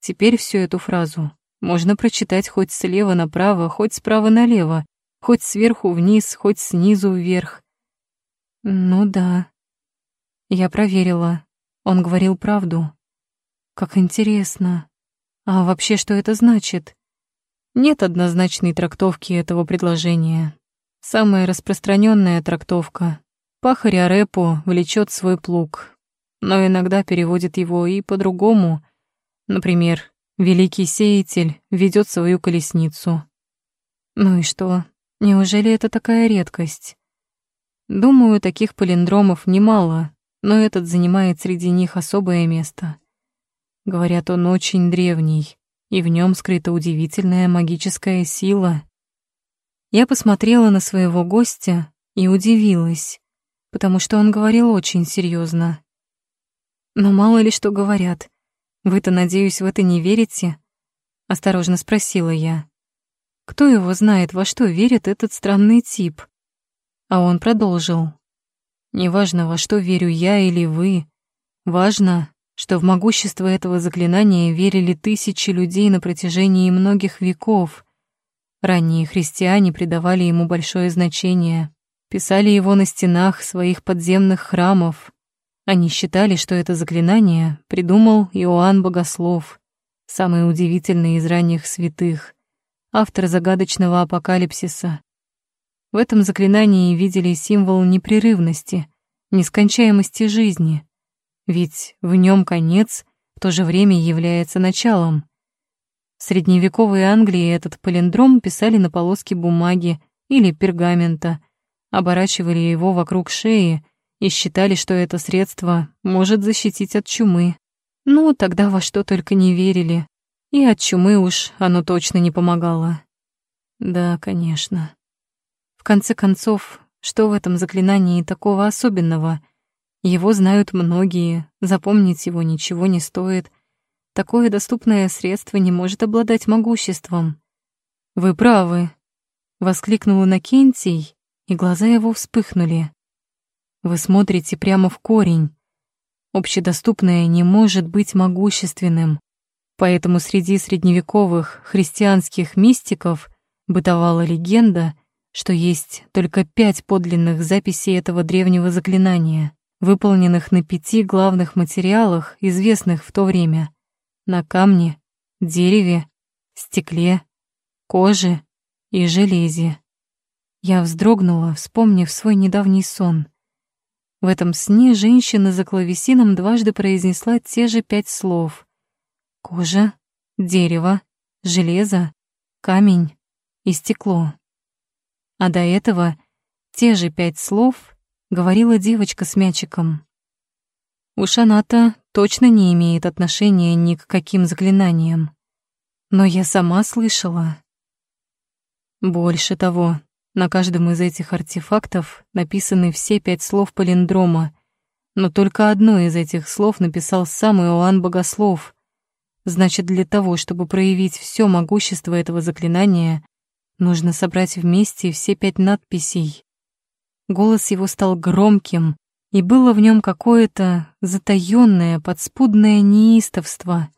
Теперь всю эту фразу можно прочитать хоть слева направо, хоть справа налево, хоть сверху вниз, хоть снизу вверх. Ну да. Я проверила. Он говорил правду. Как интересно. А вообще, что это значит? Нет однозначной трактовки этого предложения. Самая распространенная трактовка. Пахарь Арепу влечет свой плуг, но иногда переводит его и по-другому. Например, великий сеятель ведет свою колесницу. Ну и что? Неужели это такая редкость? Думаю, таких палиндромов немало, но этот занимает среди них особое место. Говорят, он очень древний, и в нем скрыта удивительная магическая сила. Я посмотрела на своего гостя и удивилась, потому что он говорил очень серьезно. Но мало ли что говорят. Вы-то, надеюсь, в это не верите? Осторожно спросила я. Кто его знает, во что верит этот странный тип? А он продолжил. Неважно, во что верю я или вы. Важно, что в могущество этого заклинания верили тысячи людей на протяжении многих веков. Ранние христиане придавали ему большое значение, писали его на стенах своих подземных храмов. Они считали, что это заклинание придумал Иоанн Богослов, самый удивительный из ранних святых, автор загадочного апокалипсиса. В этом заклинании видели символ непрерывности, нескончаемости жизни, ведь в нем конец в то же время является началом. В средневековой Англии этот палиндром писали на полоске бумаги или пергамента, оборачивали его вокруг шеи и считали, что это средство может защитить от чумы. Ну, тогда во что только не верили. И от чумы уж оно точно не помогало. Да, конечно. В конце концов, что в этом заклинании такого особенного? Его знают многие, запомнить его ничего не стоит. Такое доступное средство не может обладать могуществом. «Вы правы», — воскликнул Иннокентий, и глаза его вспыхнули. «Вы смотрите прямо в корень. Общедоступное не может быть могущественным, поэтому среди средневековых христианских мистиков бытовала легенда — что есть только пять подлинных записей этого древнего заклинания, выполненных на пяти главных материалах, известных в то время — на камне, дереве, стекле, коже и железе. Я вздрогнула, вспомнив свой недавний сон. В этом сне женщина за клавесином дважды произнесла те же пять слов. Кожа, дерево, железо, камень и стекло. А до этого те же пять слов говорила девочка с мячиком. Уж она-то точно не имеет отношения ни к каким заклинаниям. Но я сама слышала. Больше того, на каждом из этих артефактов написаны все пять слов палиндрома, но только одно из этих слов написал сам Иоанн Богослов. Значит, для того, чтобы проявить все могущество этого заклинания, Нужно собрать вместе все пять надписей. Голос его стал громким, и было в нем какое-то затаённое, подспудное неистовство.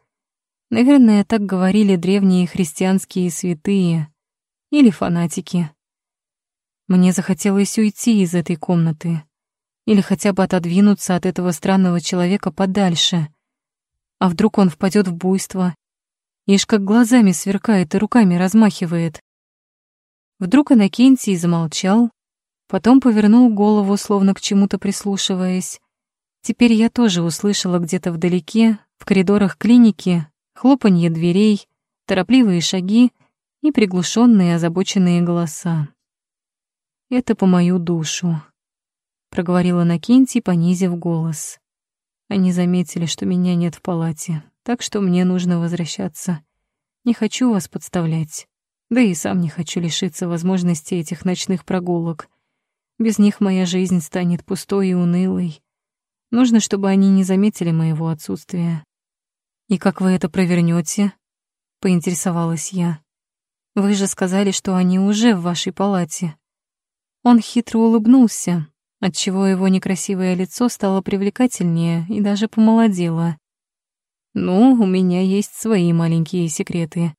Наверное, так говорили древние христианские святые или фанатики. Мне захотелось уйти из этой комнаты или хотя бы отодвинуться от этого странного человека подальше. А вдруг он впадет в буйство? Ишь как глазами сверкает и руками размахивает. Вдруг Иннокентий замолчал, потом повернул голову, словно к чему-то прислушиваясь. Теперь я тоже услышала где-то вдалеке, в коридорах клиники, хлопанье дверей, торопливые шаги и приглушенные озабоченные голоса. «Это по мою душу», — проговорила Накинти, понизив голос. «Они заметили, что меня нет в палате, так что мне нужно возвращаться. Не хочу вас подставлять. Да и сам не хочу лишиться возможности этих ночных прогулок. Без них моя жизнь станет пустой и унылой. Нужно, чтобы они не заметили моего отсутствия. «И как вы это провернете? поинтересовалась я. «Вы же сказали, что они уже в вашей палате». Он хитро улыбнулся, отчего его некрасивое лицо стало привлекательнее и даже помолодело. «Ну, у меня есть свои маленькие секреты.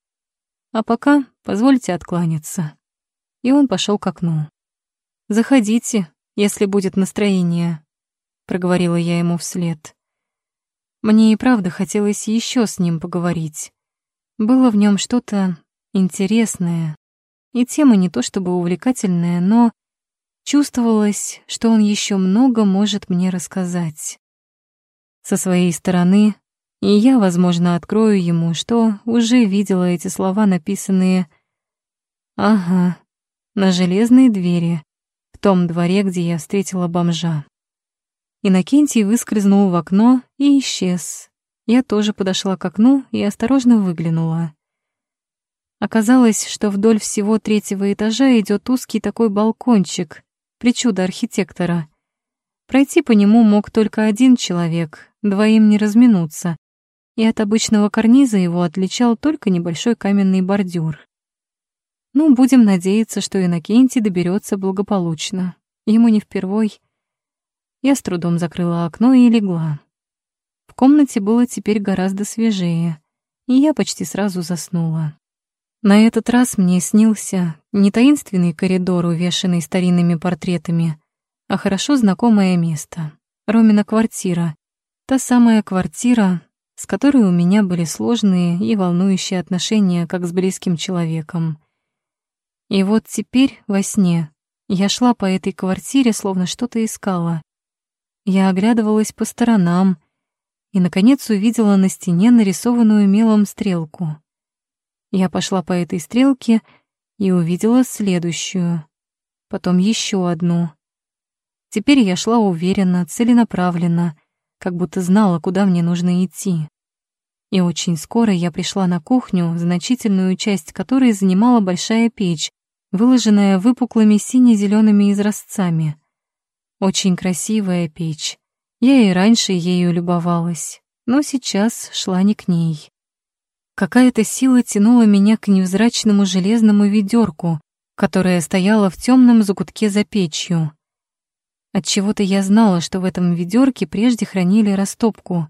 А пока позвольте откланяться». И он пошел к окну. «Заходите, если будет настроение», — проговорила я ему вслед. Мне и правда хотелось еще с ним поговорить. Было в нем что-то интересное. И тема не то чтобы увлекательная, но Чувствовалось, что он еще много может мне рассказать. Со своей стороны, и я, возможно, открою ему, что уже видела эти слова, написанные «Ага», на железной двери, в том дворе, где я встретила бомжа. Иннокентий выскользнул в окно и исчез. Я тоже подошла к окну и осторожно выглянула. Оказалось, что вдоль всего третьего этажа идет узкий такой балкончик, причуда архитектора. Пройти по нему мог только один человек, двоим не разминуться, и от обычного карниза его отличал только небольшой каменный бордюр. Ну, будем надеяться, что Иннокентий доберется благополучно. Ему не впервой — я с трудом закрыла окно и легла. В комнате было теперь гораздо свежее, и я почти сразу заснула. На этот раз мне снился не таинственный коридор, увешанный старинными портретами, а хорошо знакомое место — Ромина квартира. Та самая квартира, с которой у меня были сложные и волнующие отношения, как с близким человеком. И вот теперь, во сне, я шла по этой квартире, словно что-то искала. Я оглядывалась по сторонам и, наконец, увидела на стене нарисованную мелом стрелку. Я пошла по этой стрелке и увидела следующую, потом еще одну. Теперь я шла уверенно, целенаправленно, как будто знала, куда мне нужно идти. И очень скоро я пришла на кухню, значительную часть которой занимала большая печь, выложенная выпуклыми сине-зелеными изразцами. Очень красивая печь. Я и раньше ею любовалась, но сейчас шла не к ней. Какая-то сила тянула меня к невзрачному железному ведерку, которое стояло в темном закутке за печью. Отчего-то я знала, что в этом ведерке прежде хранили растопку,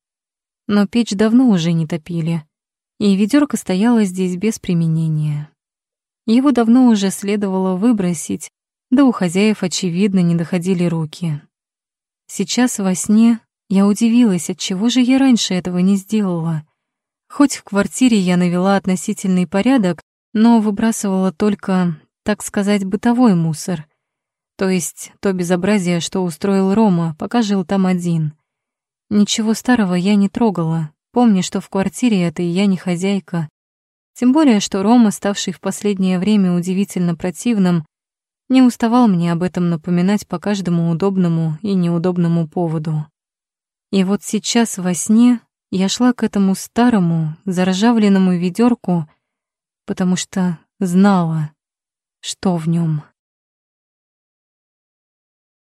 но печь давно уже не топили, и ведерко стояло здесь без применения. Его давно уже следовало выбросить, да у хозяев, очевидно, не доходили руки. Сейчас во сне я удивилась, отчего же я раньше этого не сделала. Хоть в квартире я навела относительный порядок, но выбрасывала только, так сказать, бытовой мусор. То есть то безобразие, что устроил Рома, пока жил там один. Ничего старого я не трогала, помня, что в квартире этой я не хозяйка. Тем более, что Рома, ставший в последнее время удивительно противным, не уставал мне об этом напоминать по каждому удобному и неудобному поводу. И вот сейчас во сне я шла к этому старому, заржавленному ведерку, потому что знала, что в нем.